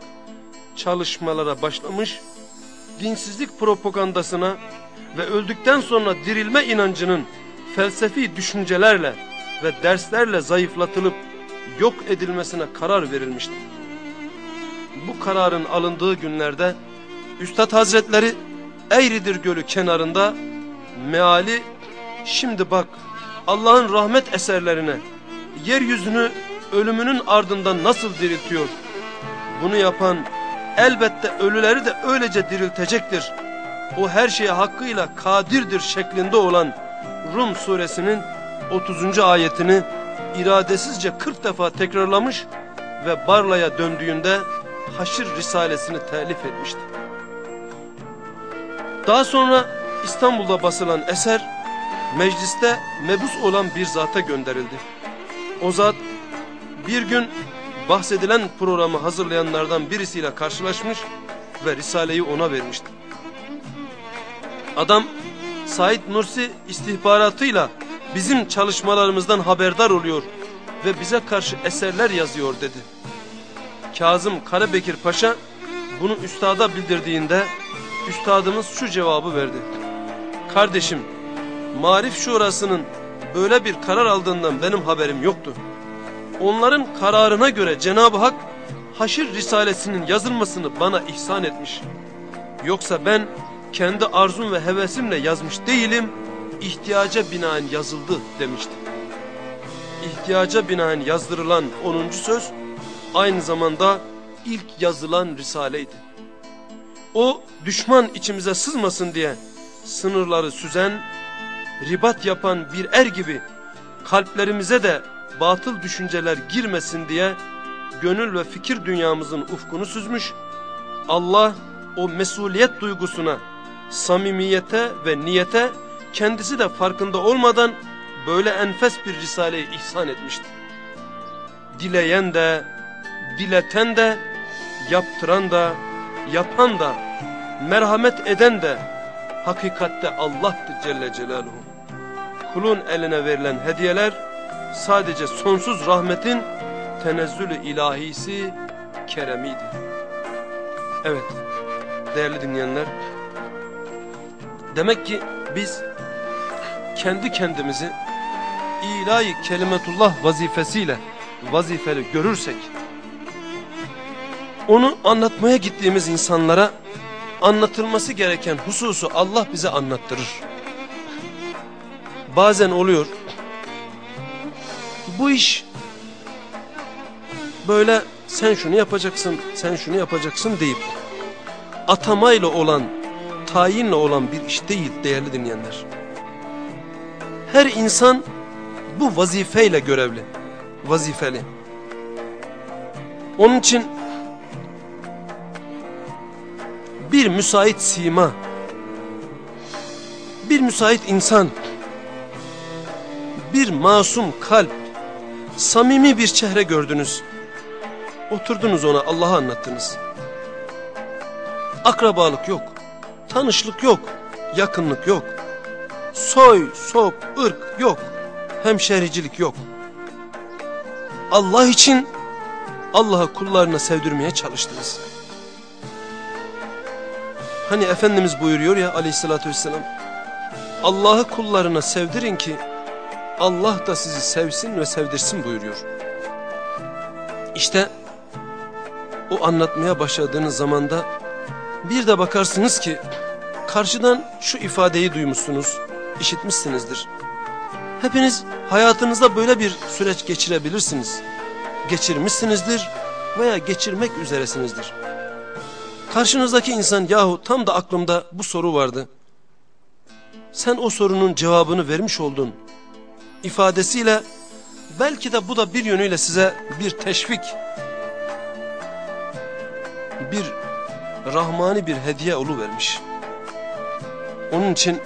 çalışmalara başlamış, dinsizlik propagandasına ve öldükten sonra dirilme inancının felsefi düşüncelerle ve derslerle zayıflatılıp yok edilmesine karar verilmişti. Bu kararın alındığı günlerde Üstad Hazretleri Eğridir Gölü kenarında meali şimdi bak Allah'ın rahmet eserlerine yeryüzünü ölümünün ardından nasıl diriltiyor? Bunu yapan elbette ölüleri de öylece diriltecektir. O her şeye hakkıyla kadirdir şeklinde olan Rum suresinin 30. ayetini iradesizce 40 defa tekrarlamış ve Barla'ya döndüğünde Haşir Risalesini telif etmişti. Daha sonra İstanbul'da basılan eser mecliste mebus olan bir zata gönderildi. O zat bir gün bahsedilen programı hazırlayanlardan birisiyle karşılaşmış ve Risale'yi ona vermişti. Adam Said Nursi istihbaratıyla bizim çalışmalarımızdan haberdar oluyor ve bize karşı eserler yazıyor dedi. Kazım Karabekir Paşa bunu üstada bildirdiğinde üstadımız şu cevabı verdi. Kardeşim, Marif Şurası'nın böyle bir karar aldığından benim haberim yoktu. Onların kararına göre Cenab-ı Hak Haşir Risalesinin yazılmasını bana ihsan etmiş. Yoksa ben kendi arzum ve hevesimle yazmış değilim, ihtiyaca binaen yazıldı demişti. İhtiyaca binaen yazdırılan 10. söz aynı zamanda ilk yazılan risaleydi. O düşman içimize sızmasın diye sınırları süzen, ribat yapan bir er gibi kalplerimize de batıl düşünceler girmesin diye gönül ve fikir dünyamızın ufkunu süzmüş. Allah o mesuliyet duygusuna, samimiyete ve niyete kendisi de farkında olmadan böyle enfes bir risaleyi ihsan etmişti. Dileyen de, dileten de, yaptıran da, yapan da, merhamet eden de hakikatte Allah'tır Celle Celaluhu. Kulun eline verilen hediyeler sadece sonsuz rahmetin tenezzülü ilahisi keremiydi. Evet değerli dinleyenler demek ki biz kendi kendimizi ilahi kelimetullah vazifesiyle vazifeli görürsek onu anlatmaya gittiğimiz insanlara anlatılması gereken hususu Allah bize anlattırır. Bazen oluyor bu iş böyle sen şunu yapacaksın, sen şunu yapacaksın deyip atamayla olan, tayinle olan bir iş değil değerli dinleyenler. Her insan bu vazifeyle görevli, vazifeli. Onun için bir müsait sima, bir müsait insan, bir masum kalp, samimi bir çehre gördünüz. Oturdunuz ona Allah'ı anlattınız. Akrabalık yok, tanışlık yok, yakınlık yok. Soy, sop, ırk yok, hemşericilik yok. Allah için Allah'ı kullarına sevdirmeye çalıştınız. Hani Efendimiz buyuruyor ya aleyhissalatü vesselam. Allah'ı kullarına sevdirin ki Allah da sizi sevsin ve sevdirsin buyuruyor. İşte o anlatmaya başladığınız zamanda bir de bakarsınız ki karşıdan şu ifadeyi duymuşsunuz, işitmişsinizdir. Hepiniz hayatınızda böyle bir süreç geçirebilirsiniz. Geçirmişsinizdir veya geçirmek üzeresinizdir. Karşınızdaki insan yahu tam da aklımda bu soru vardı. Sen o sorunun cevabını vermiş oldun. ifadesiyle belki de bu da bir yönüyle size bir teşvik, bir rahmani bir hediye vermiş. Onun için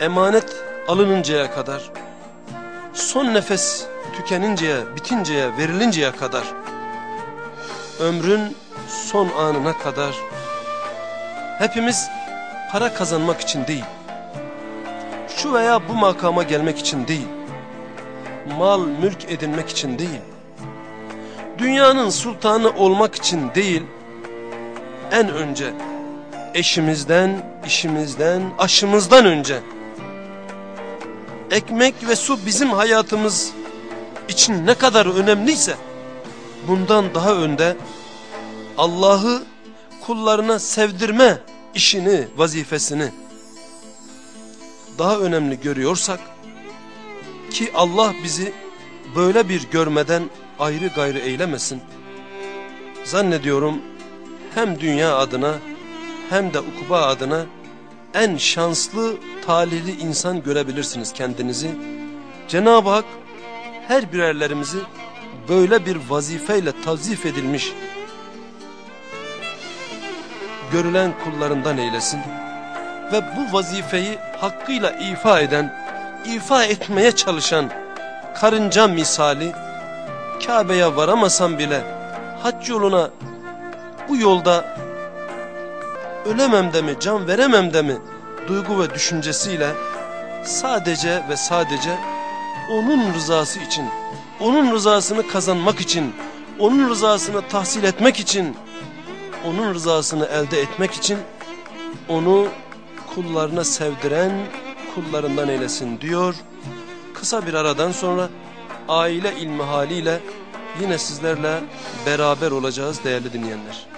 emanet alınıncaya kadar, son nefes tükeninceye, bitinceye, verilinceye kadar, ömrün son anına kadar hepimiz para kazanmak için değil, şu veya bu makama gelmek için değil, mal mülk edinmek için değil, dünyanın sultanı olmak için değil, en önce eşimizden, işimizden, aşımızdan önce ekmek ve su bizim hayatımız için ne kadar önemliyse bundan daha önde Allah'ı kullarına sevdirme işini, vazifesini daha önemli görüyorsak ki Allah bizi böyle bir görmeden ayrı gayrı eylemesin. Zannediyorum hem dünya adına hem de ukuba adına en şanslı talihli insan görebilirsiniz kendinizi. Cenab-ı Hak her birerlerimizi böyle bir vazifeyle tazif edilmiş görülen kullarından eylesin ve bu vazifeyi hakkıyla ifa eden, ifa etmeye çalışan karınca misali Kabe'ye varamasam bile hac yoluna bu yolda ölemem de mi, can veremem de mi duygu ve düşüncesiyle sadece ve sadece onun rızası için, onun rızasını kazanmak için, onun rızasını tahsil etmek için, onun rızasını elde etmek için onu kullarına sevdiren kullarından eylesin diyor. Kısa bir aradan sonra aile ilmi haliyle yine sizlerle beraber olacağız değerli dinleyenler.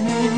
You.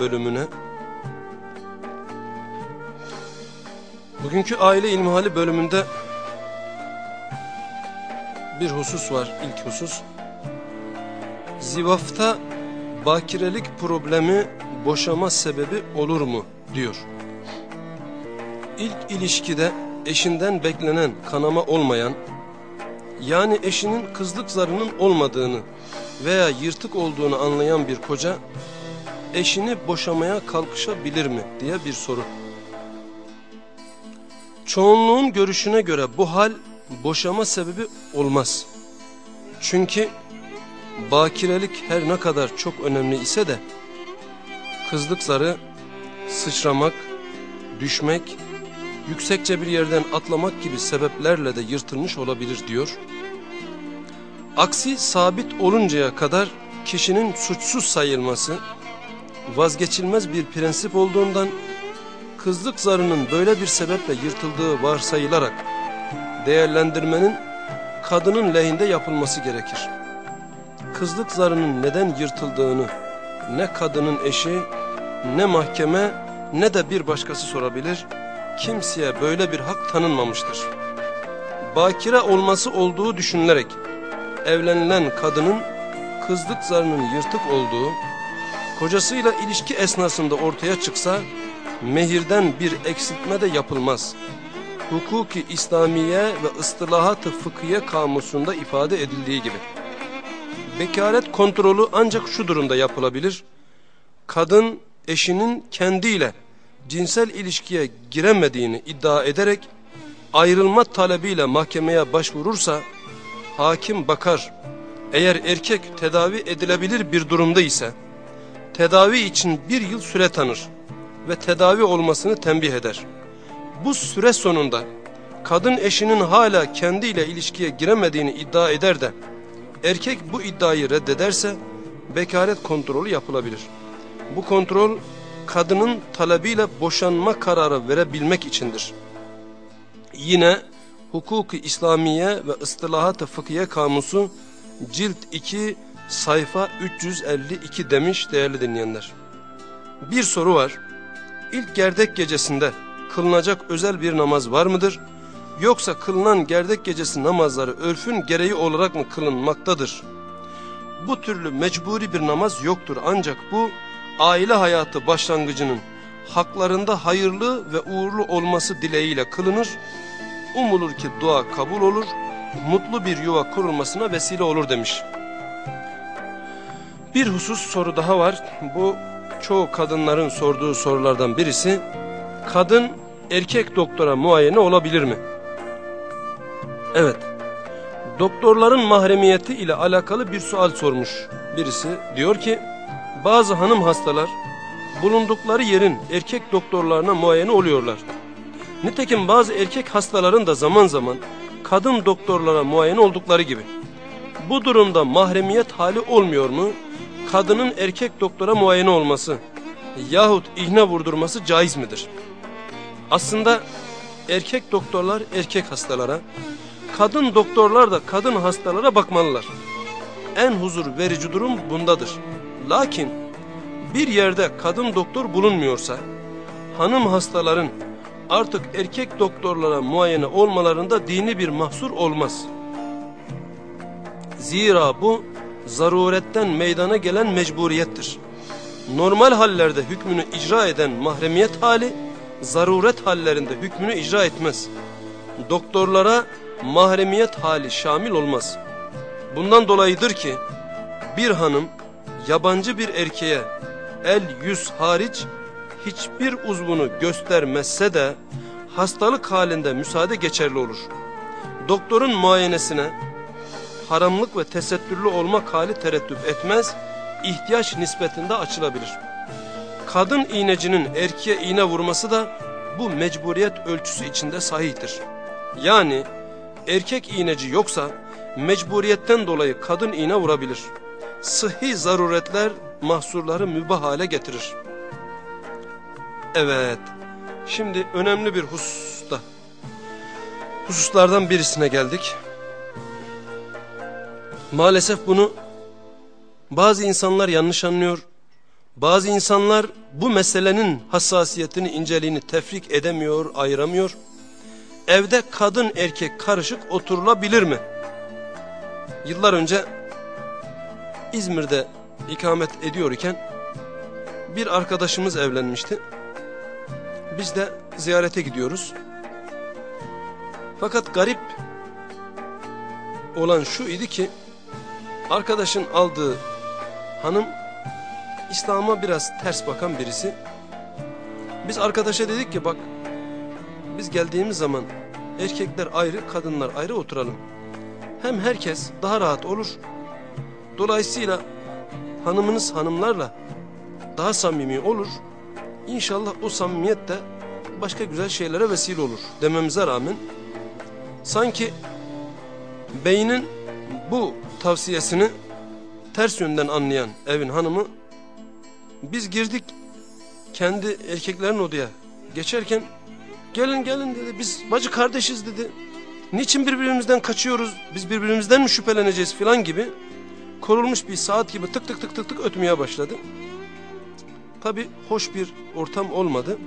Bölümüne. Bugünkü aile ilmihali bölümünde bir husus var, ilk husus. Zivafta bakirelik problemi boşama sebebi olur mu diyor. İlk ilişkide eşinden beklenen kanama olmayan, yani eşinin kızlık zarının olmadığını veya yırtık olduğunu anlayan bir koca eşini boşamaya kalkışabilir mi diye bir soru. Çoğunluğun görüşüne göre bu hal boşama sebebi olmaz. Çünkü bakirelik her ne kadar çok önemli ise de kızlık zarı sıçramak, düşmek, yüksekçe bir yerden atlamak gibi sebeplerle de yırtılmış olabilir diyor. Aksi sabit oluncaya kadar kişinin suçsuz sayılması vazgeçilmez bir prensip olduğundan kızlık zarının böyle bir sebeple yırtıldığı varsayılarak değerlendirmenin kadının lehinde yapılması gerekir. Kızlık zarının neden yırtıldığını ne kadının eşi ne mahkeme ne de bir başkası sorabilir. Kimseye böyle bir hak tanınmamıştır. Bakire olması olduğu düşünülerek evlenilen kadının kızlık zarının yırtık olduğu, kocasıyla ilişki esnasında ortaya çıksa mehirden bir eksiltme de yapılmaz. Hukuki İslamiye ve ıstılahat-ı fıkhiye kamusunda ifade edildiği gibi. Bekaret kontrolü ancak şu durumda yapılabilir. Kadın eşinin kendiyle cinsel ilişkiye giremediğini iddia ederek ayrılma talebiyle mahkemeye başvurursa hakim bakar. Eğer erkek tedavi edilebilir bir durumda ise tedavi için bir yıl süre tanır ve tedavi olmasını tembih eder. Bu süre sonunda kadın eşinin hala kendiyle ilişkiye giremediğini iddia eder de erkek bu iddiayı reddederse bekaret kontrolü yapılabilir. Bu kontrol kadının talebiyle boşanma kararı verebilmek içindir. Yine Hukuki İslamiye ve Istilahat-ı Fıkhiye Kamusu cilt 2 sayfa 352 demiş değerli dinleyenler. Bir soru var. İlk gerdek gecesinde kılınacak özel bir namaz var mıdır? Yoksa kılınan gerdek gecesi namazları örfün gereği olarak mı kılınmaktadır? Bu türlü mecburi bir namaz yoktur ancak bu aile hayatı başlangıcının haklarında hayırlı ve uğurlu olması dileğiyle kılınır. Umulur ki dua kabul olur, mutlu bir yuva kurulmasına vesile olur demiş. Bir husus soru daha var. Bu çoğu kadınların sorduğu sorulardan birisi. Kadın erkek doktora muayene olabilir mi? Evet. Doktorların mahremiyeti ile alakalı bir sual sormuş birisi. Diyor ki bazı hanım hastalar bulundukları yerin erkek doktorlarına muayene oluyorlar. Nitekim bazı erkek hastaların da zaman zaman kadın doktorlara muayene oldukları gibi. Bu durumda mahremiyet hali olmuyor mu? Kadının erkek doktora muayene olması yahut ihne vurdurması caiz midir? Aslında erkek doktorlar erkek hastalara, kadın doktorlar da kadın hastalara bakmalılar. En huzur verici durum bundadır. Lakin bir yerde kadın doktor bulunmuyorsa, hanım hastaların artık erkek doktorlara muayene olmalarında dini bir mahsur olmaz. Zira bu zaruretten meydana gelen mecburiyettir. Normal hallerde hükmünü icra eden mahremiyet hali, zaruret hallerinde hükmünü icra etmez. Doktorlara mahremiyet hali şamil olmaz. Bundan dolayıdır ki bir hanım yabancı bir erkeğe el yüz hariç hiçbir uzvunu göstermezse de hastalık halinde müsaade geçerli olur. Doktorun muayenesine haramlık ve tesettürlü olmak hali tereddüt etmez, ihtiyaç nispetinde açılabilir. Kadın iğnecinin erkeğe iğne vurması da bu mecburiyet ölçüsü içinde sahihtir. Yani erkek iğneci yoksa mecburiyetten dolayı kadın iğne vurabilir. Sıhhi zaruretler mahsurları mübah hale getirir. Evet, şimdi önemli bir hususta, hususlardan birisine geldik. Maalesef bunu bazı insanlar yanlış anlıyor. Bazı insanlar bu meselenin hassasiyetini, inceliğini tefrik edemiyor, ayıramıyor. Evde kadın erkek karışık oturulabilir mi? Yıllar önce İzmir'de ikamet ediyor iken bir arkadaşımız evlenmişti. Biz de ziyarete gidiyoruz. Fakat garip olan şu idi ki arkadaşın aldığı hanım İslam'a biraz ters bakan birisi. Biz arkadaşa dedik ki bak biz geldiğimiz zaman erkekler ayrı kadınlar ayrı oturalım. Hem herkes daha rahat olur. Dolayısıyla hanımınız hanımlarla daha samimi olur. İnşallah o samimiyet de başka güzel şeylere vesile olur dememize rağmen sanki beynin bu tavsiyesini ters yönden anlayan evin hanımı biz girdik kendi erkeklerin odaya geçerken gelin gelin dedi biz bacı kardeşiz dedi. Niçin birbirimizden kaçıyoruz biz birbirimizden mi şüpheleneceğiz filan gibi korulmuş bir saat gibi tık tık tık tık tık ötmeye başladı. Tabi hoş bir ortam olmadı.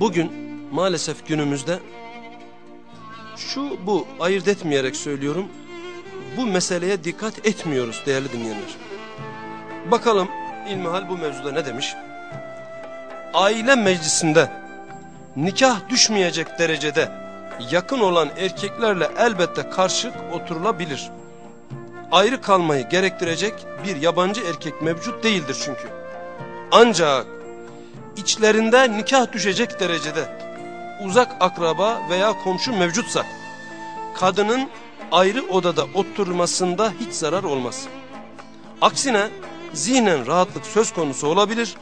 Bugün maalesef günümüzde şu bu ayırt etmeyerek söylüyorum. Bu meseleye dikkat etmiyoruz değerli dinleyenler. Bakalım İlmihal bu mevzuda ne demiş? Aile meclisinde nikah düşmeyecek derecede yakın olan erkeklerle elbette karşı oturulabilir. Ayrı kalmayı gerektirecek bir yabancı erkek mevcut değildir çünkü. Ancak içlerinde nikah düşecek derecede uzak akraba veya komşu mevcutsa kadının ayrı odada oturmasında hiç zarar olmaz. Aksine zihnen rahatlık söz konusu olabilir.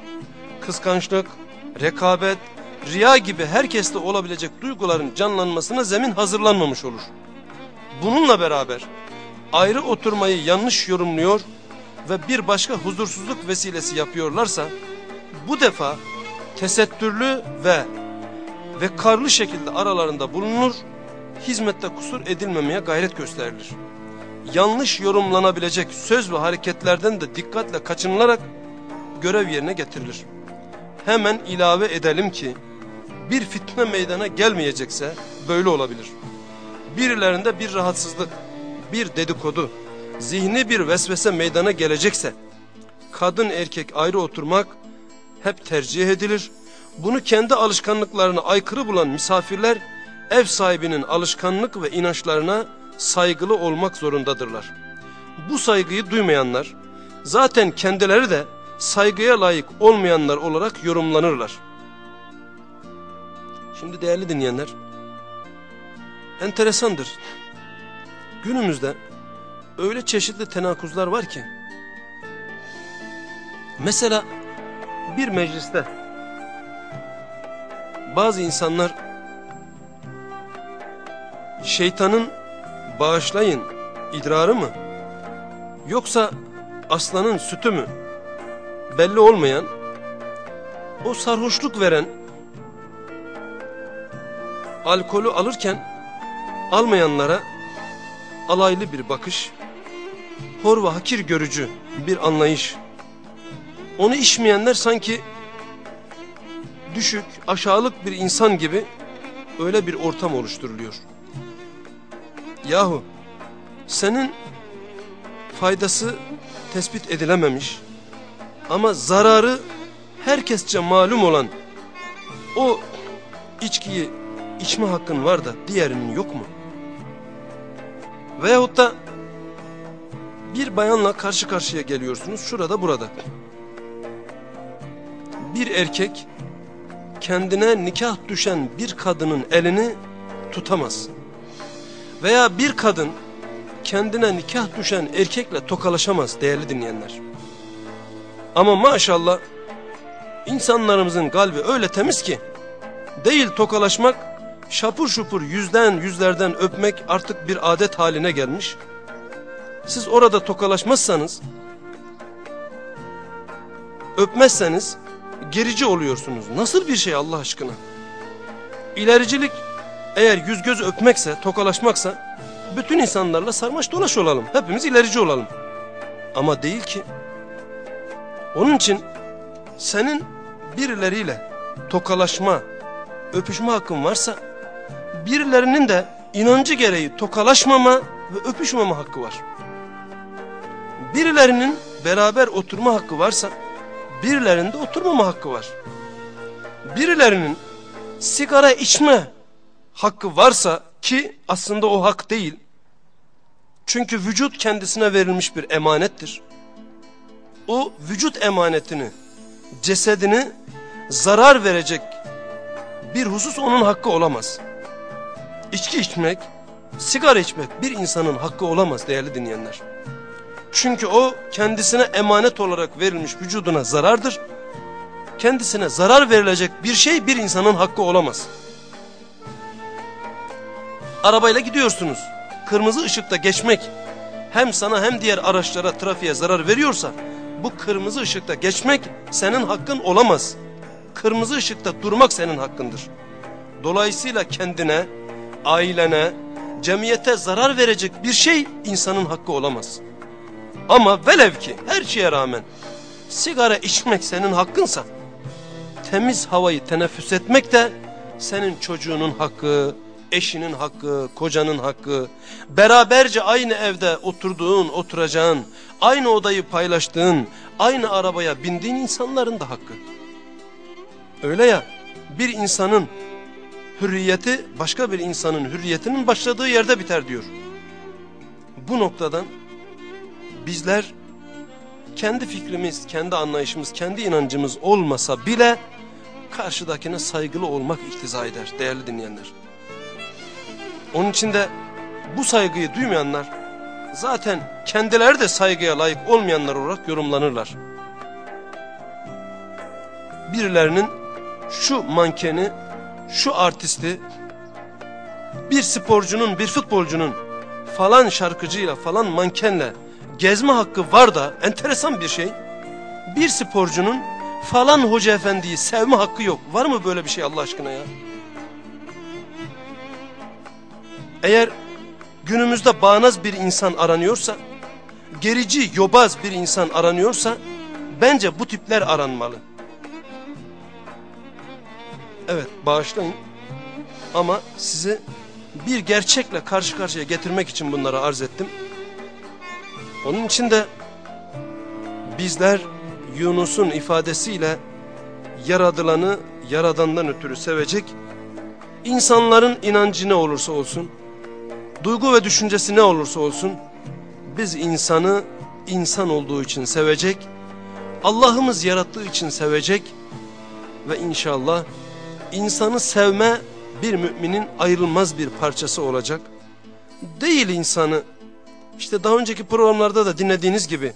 Kıskançlık, rekabet, riya gibi herkeste olabilecek duyguların canlanmasına zemin hazırlanmamış olur. Bununla beraber ayrı oturmayı yanlış yorumluyor ve bir başka huzursuzluk vesilesi yapıyorlarsa bu defa tesettürlü ve ve karlı şekilde aralarında bulunur, hizmette kusur edilmemeye gayret gösterilir. Yanlış yorumlanabilecek söz ve hareketlerden de dikkatle kaçınılarak görev yerine getirilir. Hemen ilave edelim ki bir fitne meydana gelmeyecekse böyle olabilir. Birilerinde bir rahatsızlık, bir dedikodu, zihni bir vesvese meydana gelecekse kadın erkek ayrı oturmak hep tercih edilir. Bunu kendi alışkanlıklarına aykırı bulan misafirler ev sahibinin alışkanlık ve inançlarına saygılı olmak zorundadırlar. Bu saygıyı duymayanlar zaten kendileri de saygıya layık olmayanlar olarak yorumlanırlar. Şimdi değerli dinleyenler enteresandır. Günümüzde öyle çeşitli tenakuzlar var ki mesela bir mecliste bazı insanlar şeytanın bağışlayın idrarı mı? Yoksa aslanın sütü mü? Belli olmayan o sarhoşluk veren alkolü alırken almayanlara alaylı bir bakış hor ve hakir görücü bir anlayış. Onu içmeyenler sanki düşük, aşağılık bir insan gibi öyle bir ortam oluşturuluyor. Yahu senin faydası tespit edilememiş ama zararı herkesçe malum olan o içkiyi içme hakkın var da diğerinin yok mu? Veyahut da bir bayanla karşı karşıya geliyorsunuz şurada burada. Bir erkek kendine nikah düşen bir kadının elini tutamaz. Veya bir kadın kendine nikah düşen erkekle tokalaşamaz değerli dinleyenler. Ama maşallah insanlarımızın kalbi öyle temiz ki değil tokalaşmak şapur şupur yüzden yüzlerden öpmek artık bir adet haline gelmiş. Siz orada tokalaşmazsanız öpmezseniz gerici oluyorsunuz. Nasıl bir şey Allah aşkına? İlericilik eğer yüz göz öpmekse, tokalaşmaksa bütün insanlarla sarmaş dolaş olalım. Hepimiz ilerici olalım. Ama değil ki. Onun için senin birileriyle tokalaşma, öpüşme hakkın varsa birilerinin de inancı gereği tokalaşmama ve öpüşmeme hakkı var. Birilerinin beraber oturma hakkı varsa birilerinde oturmama hakkı var. Birilerinin sigara içme hakkı varsa ki aslında o hak değil. Çünkü vücut kendisine verilmiş bir emanettir. O vücut emanetini, cesedini zarar verecek bir husus onun hakkı olamaz. İçki içmek, sigara içmek bir insanın hakkı olamaz değerli dinleyenler. Çünkü o kendisine emanet olarak verilmiş vücuduna zarardır. Kendisine zarar verilecek bir şey bir insanın hakkı olamaz. Arabayla gidiyorsunuz. Kırmızı ışıkta geçmek hem sana hem diğer araçlara trafiğe zarar veriyorsa bu kırmızı ışıkta geçmek senin hakkın olamaz. Kırmızı ışıkta durmak senin hakkındır. Dolayısıyla kendine, ailene, cemiyete zarar verecek bir şey insanın hakkı olamaz. Ama velev ki her şeye rağmen sigara içmek senin hakkınsa temiz havayı teneffüs etmek de senin çocuğunun hakkı, eşinin hakkı, kocanın hakkı, beraberce aynı evde oturduğun, oturacağın, aynı odayı paylaştığın, aynı arabaya bindiğin insanların da hakkı. Öyle ya bir insanın hürriyeti başka bir insanın hürriyetinin başladığı yerde biter diyor. Bu noktadan bizler kendi fikrimiz, kendi anlayışımız, kendi inancımız olmasa bile karşıdakine saygılı olmak iktiza eder değerli dinleyenler. Onun için de bu saygıyı duymayanlar zaten kendileri de saygıya layık olmayanlar olarak yorumlanırlar. Birilerinin şu mankeni, şu artisti, bir sporcunun, bir futbolcunun falan şarkıcıyla, falan mankenle gezme hakkı var da enteresan bir şey. Bir sporcunun falan hoca efendiyi sevme hakkı yok. Var mı böyle bir şey Allah aşkına ya? Eğer günümüzde bağnaz bir insan aranıyorsa, gerici, yobaz bir insan aranıyorsa, bence bu tipler aranmalı. Evet, bağışlayın. Ama sizi bir gerçekle karşı karşıya getirmek için bunları arz ettim. Onun için de bizler Yunus'un ifadesiyle yaradılanı yaradandan ötürü sevecek, insanların inancı ne olursa olsun, duygu ve düşüncesi ne olursa olsun, biz insanı insan olduğu için sevecek, Allah'ımız yarattığı için sevecek ve inşallah insanı sevme bir müminin ayrılmaz bir parçası olacak. Değil insanı işte daha önceki programlarda da dinlediğiniz gibi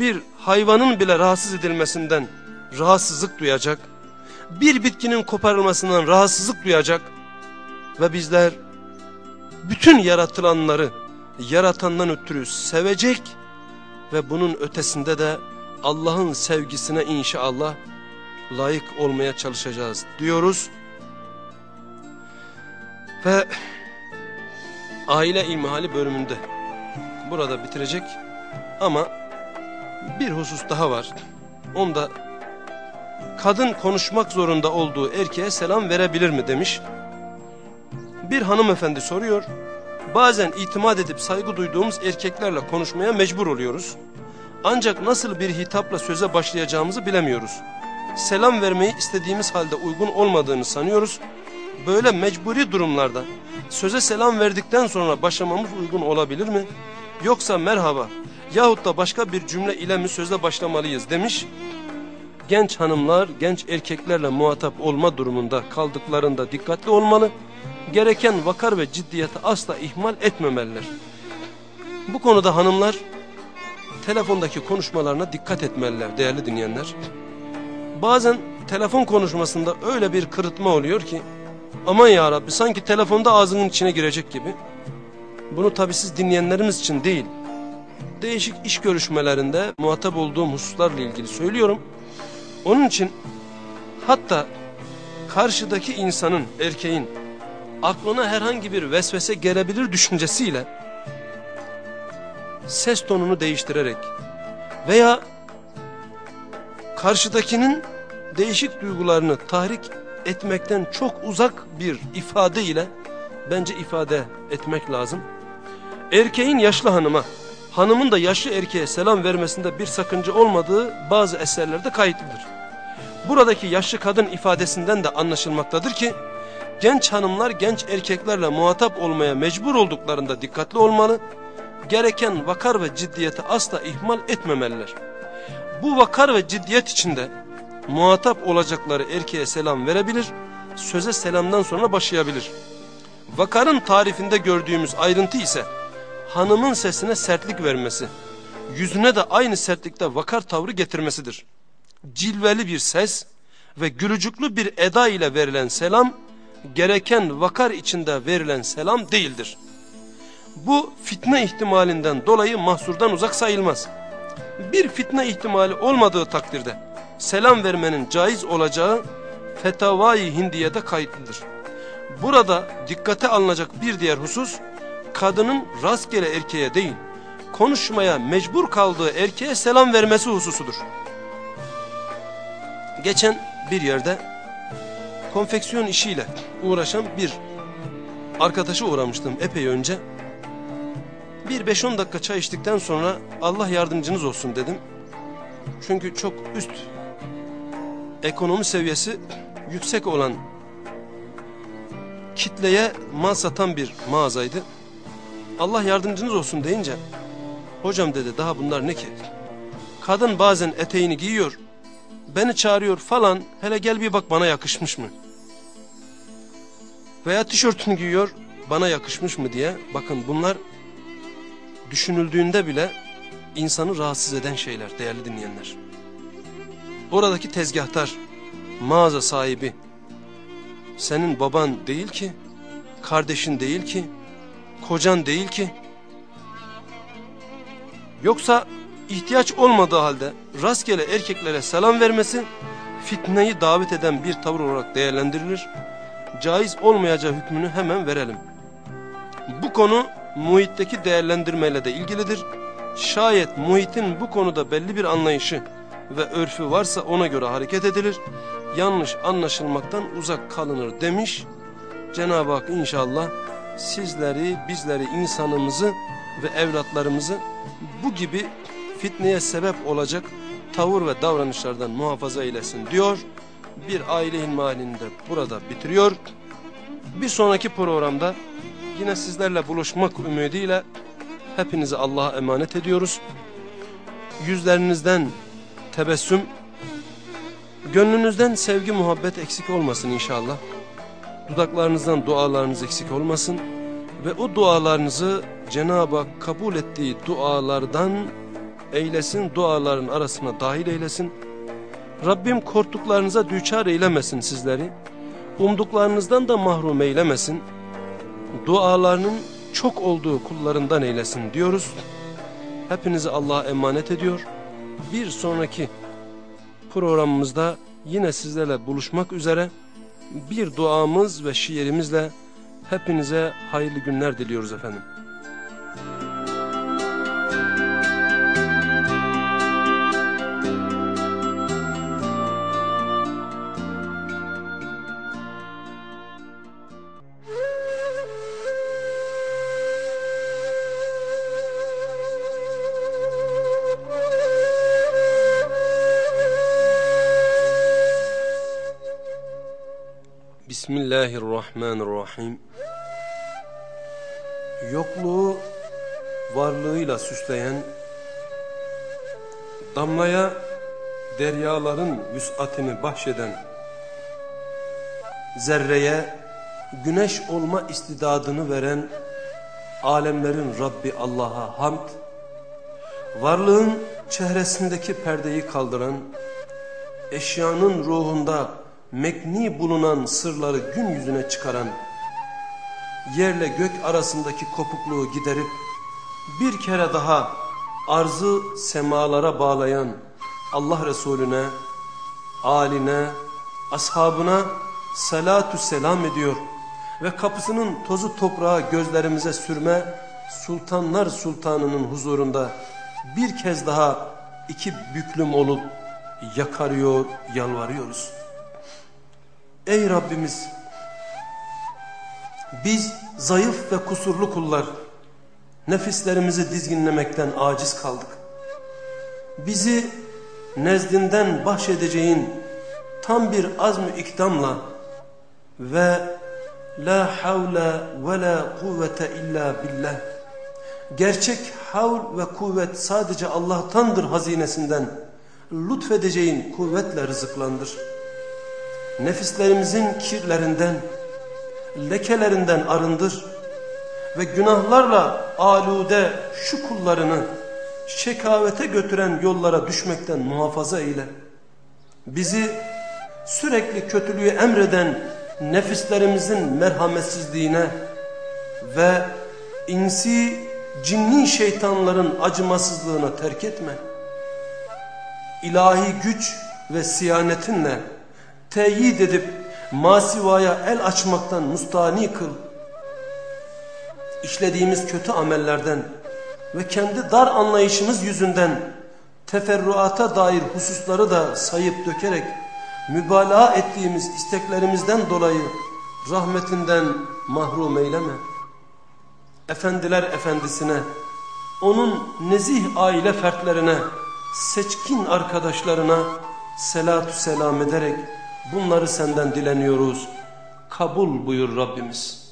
bir hayvanın bile rahatsız edilmesinden rahatsızlık duyacak. Bir bitkinin koparılmasından rahatsızlık duyacak. Ve bizler bütün yaratılanları yaratandan ötürü sevecek ve bunun ötesinde de Allah'ın sevgisine inşallah layık olmaya çalışacağız diyoruz. Ve aile ilmihali bölümünde burada bitirecek ama bir husus daha var. Onu da kadın konuşmak zorunda olduğu erkeğe selam verebilir mi demiş. Bir hanımefendi soruyor. Bazen itimat edip saygı duyduğumuz erkeklerle konuşmaya mecbur oluyoruz. Ancak nasıl bir hitapla söze başlayacağımızı bilemiyoruz. Selam vermeyi istediğimiz halde uygun olmadığını sanıyoruz. Böyle mecburi durumlarda söze selam verdikten sonra başlamamız uygun olabilir mi? Yoksa merhaba yahut da başka bir cümle ile mi sözle başlamalıyız demiş. Genç hanımlar genç erkeklerle muhatap olma durumunda kaldıklarında dikkatli olmalı. Gereken vakar ve ciddiyeti asla ihmal etmemeliler. Bu konuda hanımlar telefondaki konuşmalarına dikkat etmeliler değerli dinleyenler. Bazen telefon konuşmasında öyle bir kırıtma oluyor ki aman ya Rabbi sanki telefonda ağzının içine girecek gibi. Bunu tabi siz dinleyenlerimiz için değil değişik iş görüşmelerinde muhatap olduğum hususlarla ilgili söylüyorum. Onun için hatta karşıdaki insanın, erkeğin aklına herhangi bir vesvese gelebilir düşüncesiyle ses tonunu değiştirerek veya karşıdakinin değişik duygularını tahrik etmekten çok uzak bir ifade ile bence ifade etmek lazım. Erkeğin yaşlı hanıma hanımın da yaşlı erkeğe selam vermesinde bir sakınca olmadığı bazı eserlerde kayıtlıdır. Buradaki yaşlı kadın ifadesinden de anlaşılmaktadır ki, genç hanımlar genç erkeklerle muhatap olmaya mecbur olduklarında dikkatli olmalı, gereken vakar ve ciddiyeti asla ihmal etmemeliler. Bu vakar ve ciddiyet içinde muhatap olacakları erkeğe selam verebilir, söze selamdan sonra başlayabilir. Vakarın tarifinde gördüğümüz ayrıntı ise, hanımın sesine sertlik vermesi, yüzüne de aynı sertlikte vakar tavrı getirmesidir. Cilveli bir ses ve gülücüklü bir eda ile verilen selam, gereken vakar içinde verilen selam değildir. Bu fitne ihtimalinden dolayı mahsurdan uzak sayılmaz. Bir fitne ihtimali olmadığı takdirde selam vermenin caiz olacağı Fetavai Hindiye'de kayıtlıdır. Burada dikkate alınacak bir diğer husus, kadının rastgele erkeğe değil, konuşmaya mecbur kaldığı erkeğe selam vermesi hususudur. Geçen bir yerde konfeksiyon işiyle uğraşan bir arkadaşı uğramıştım epey önce. Bir 5-10 dakika çay içtikten sonra Allah yardımcınız olsun dedim. Çünkü çok üst ekonomi seviyesi yüksek olan kitleye mal satan bir mağazaydı. Allah yardımcınız olsun deyince hocam dedi daha bunlar ne ki? Kadın bazen eteğini giyiyor beni çağırıyor falan hele gel bir bak bana yakışmış mı? Veya tişörtünü giyiyor bana yakışmış mı diye bakın bunlar düşünüldüğünde bile insanı rahatsız eden şeyler değerli dinleyenler. Oradaki tezgahtar, mağaza sahibi senin baban değil ki, kardeşin değil ki, kocan değil ki. Yoksa ihtiyaç olmadığı halde rastgele erkeklere selam vermesi fitneyi davet eden bir tavır olarak değerlendirilir. Caiz olmayacağı hükmünü hemen verelim. Bu konu muhitteki değerlendirmeyle de ilgilidir. Şayet muhitin bu konuda belli bir anlayışı ve örfü varsa ona göre hareket edilir. Yanlış anlaşılmaktan uzak kalınır demiş. Cenab-ı Hak inşallah sizleri, bizleri, insanımızı ve evlatlarımızı bu gibi fitneye sebep olacak tavır ve davranışlardan muhafaza eylesin diyor. Bir aile ilmihalinde burada bitiriyor. Bir sonraki programda yine sizlerle buluşmak ümidiyle hepinizi Allah'a emanet ediyoruz. Yüzlerinizden tebessüm, gönlünüzden sevgi muhabbet eksik olmasın inşallah. Dudaklarınızdan dualarınız eksik olmasın ve o dualarınızı Cenab-ı Hak kabul ettiği dualardan eylesin, duaların arasına dahil eylesin. Rabbim korktuklarınıza düçar eylemesin sizleri. Umduklarınızdan da mahrum eylemesin. Dualarının çok olduğu kullarından eylesin diyoruz. Hepinizi Allah'a emanet ediyor. Bir sonraki programımızda yine sizlerle buluşmak üzere bir duamız ve şiirimizle hepinize hayırlı günler diliyoruz efendim. Bismillahirrahmanirrahim. Yokluğu varlığıyla süsleyen, damlaya deryaların vüsatini bahşeden, zerreye güneş olma istidadını veren alemlerin Rabbi Allah'a hamd, varlığın çehresindeki perdeyi kaldıran, eşyanın ruhunda mekni bulunan sırları gün yüzüne çıkaran, yerle gök arasındaki kopukluğu giderip, bir kere daha arzı semalara bağlayan Allah Resulüne, aline, ashabına salatü selam ediyor ve kapısının tozu toprağı gözlerimize sürme sultanlar sultanının huzurunda bir kez daha iki büklüm olup yakarıyor, yalvarıyoruz. Ey Rabbimiz biz zayıf ve kusurlu kullar nefislerimizi dizginlemekten aciz kaldık. Bizi nezdinden bahşedeceğin tam bir azm-ı ikdamla ve la havle ve la kuvvete illa billah gerçek havl ve kuvvet sadece Allah'tandır hazinesinden lütfedeceğin kuvvetle rızıklandır. Nefislerimizin kirlerinden, lekelerinden arındır ve günahlarla alude şu kullarını şekavete götüren yollara düşmekten muhafaza eyle. Bizi sürekli kötülüğü emreden nefislerimizin merhametsizliğine ve insi cinni şeytanların acımasızlığına terk etme. İlahi güç ve siyanetinle teyit edip masivaya el açmaktan mustani kıl işlediğimiz kötü amellerden ve kendi dar anlayışımız yüzünden teferruata dair hususları da sayıp dökerek mübalağa ettiğimiz isteklerimizden dolayı rahmetinden mahrum eyleme. Efendiler efendisine, onun nezih aile fertlerine, seçkin arkadaşlarına selatü selam ederek bunları senden dileniyoruz. Kabul buyur Rabbimiz.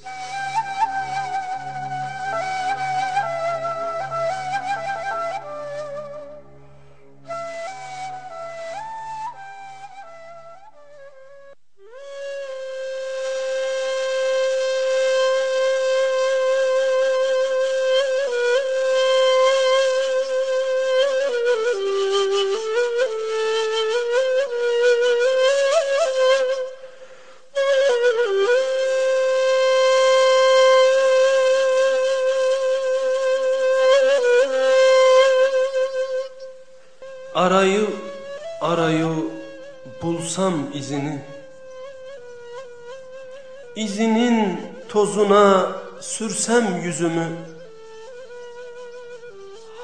Tozuna sürsem yüzümü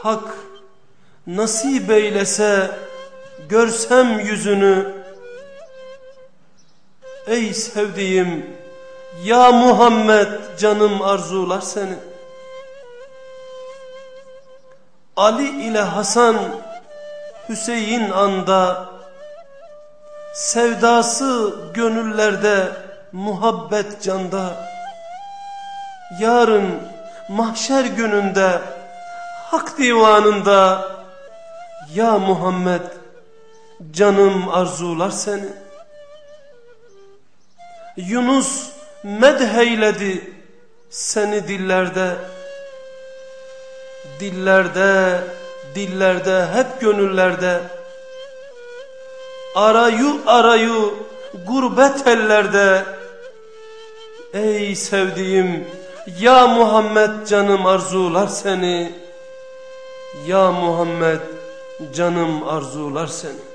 Hak nasip eylese görsem yüzünü Ey sevdiğim ya Muhammed canım arzular seni. Ali ile Hasan Hüseyin anda sevdası gönüllerde muhabbet canda yarın mahşer gününde hak divanında ya Muhammed canım arzular seni Yunus medheyledi seni dillerde dillerde dillerde, hep gönüllerde. Arayu arayu gurbet ellerde. Ey sevdiğim ya Muhammed canım arzular seni. Ya Muhammed canım arzular seni.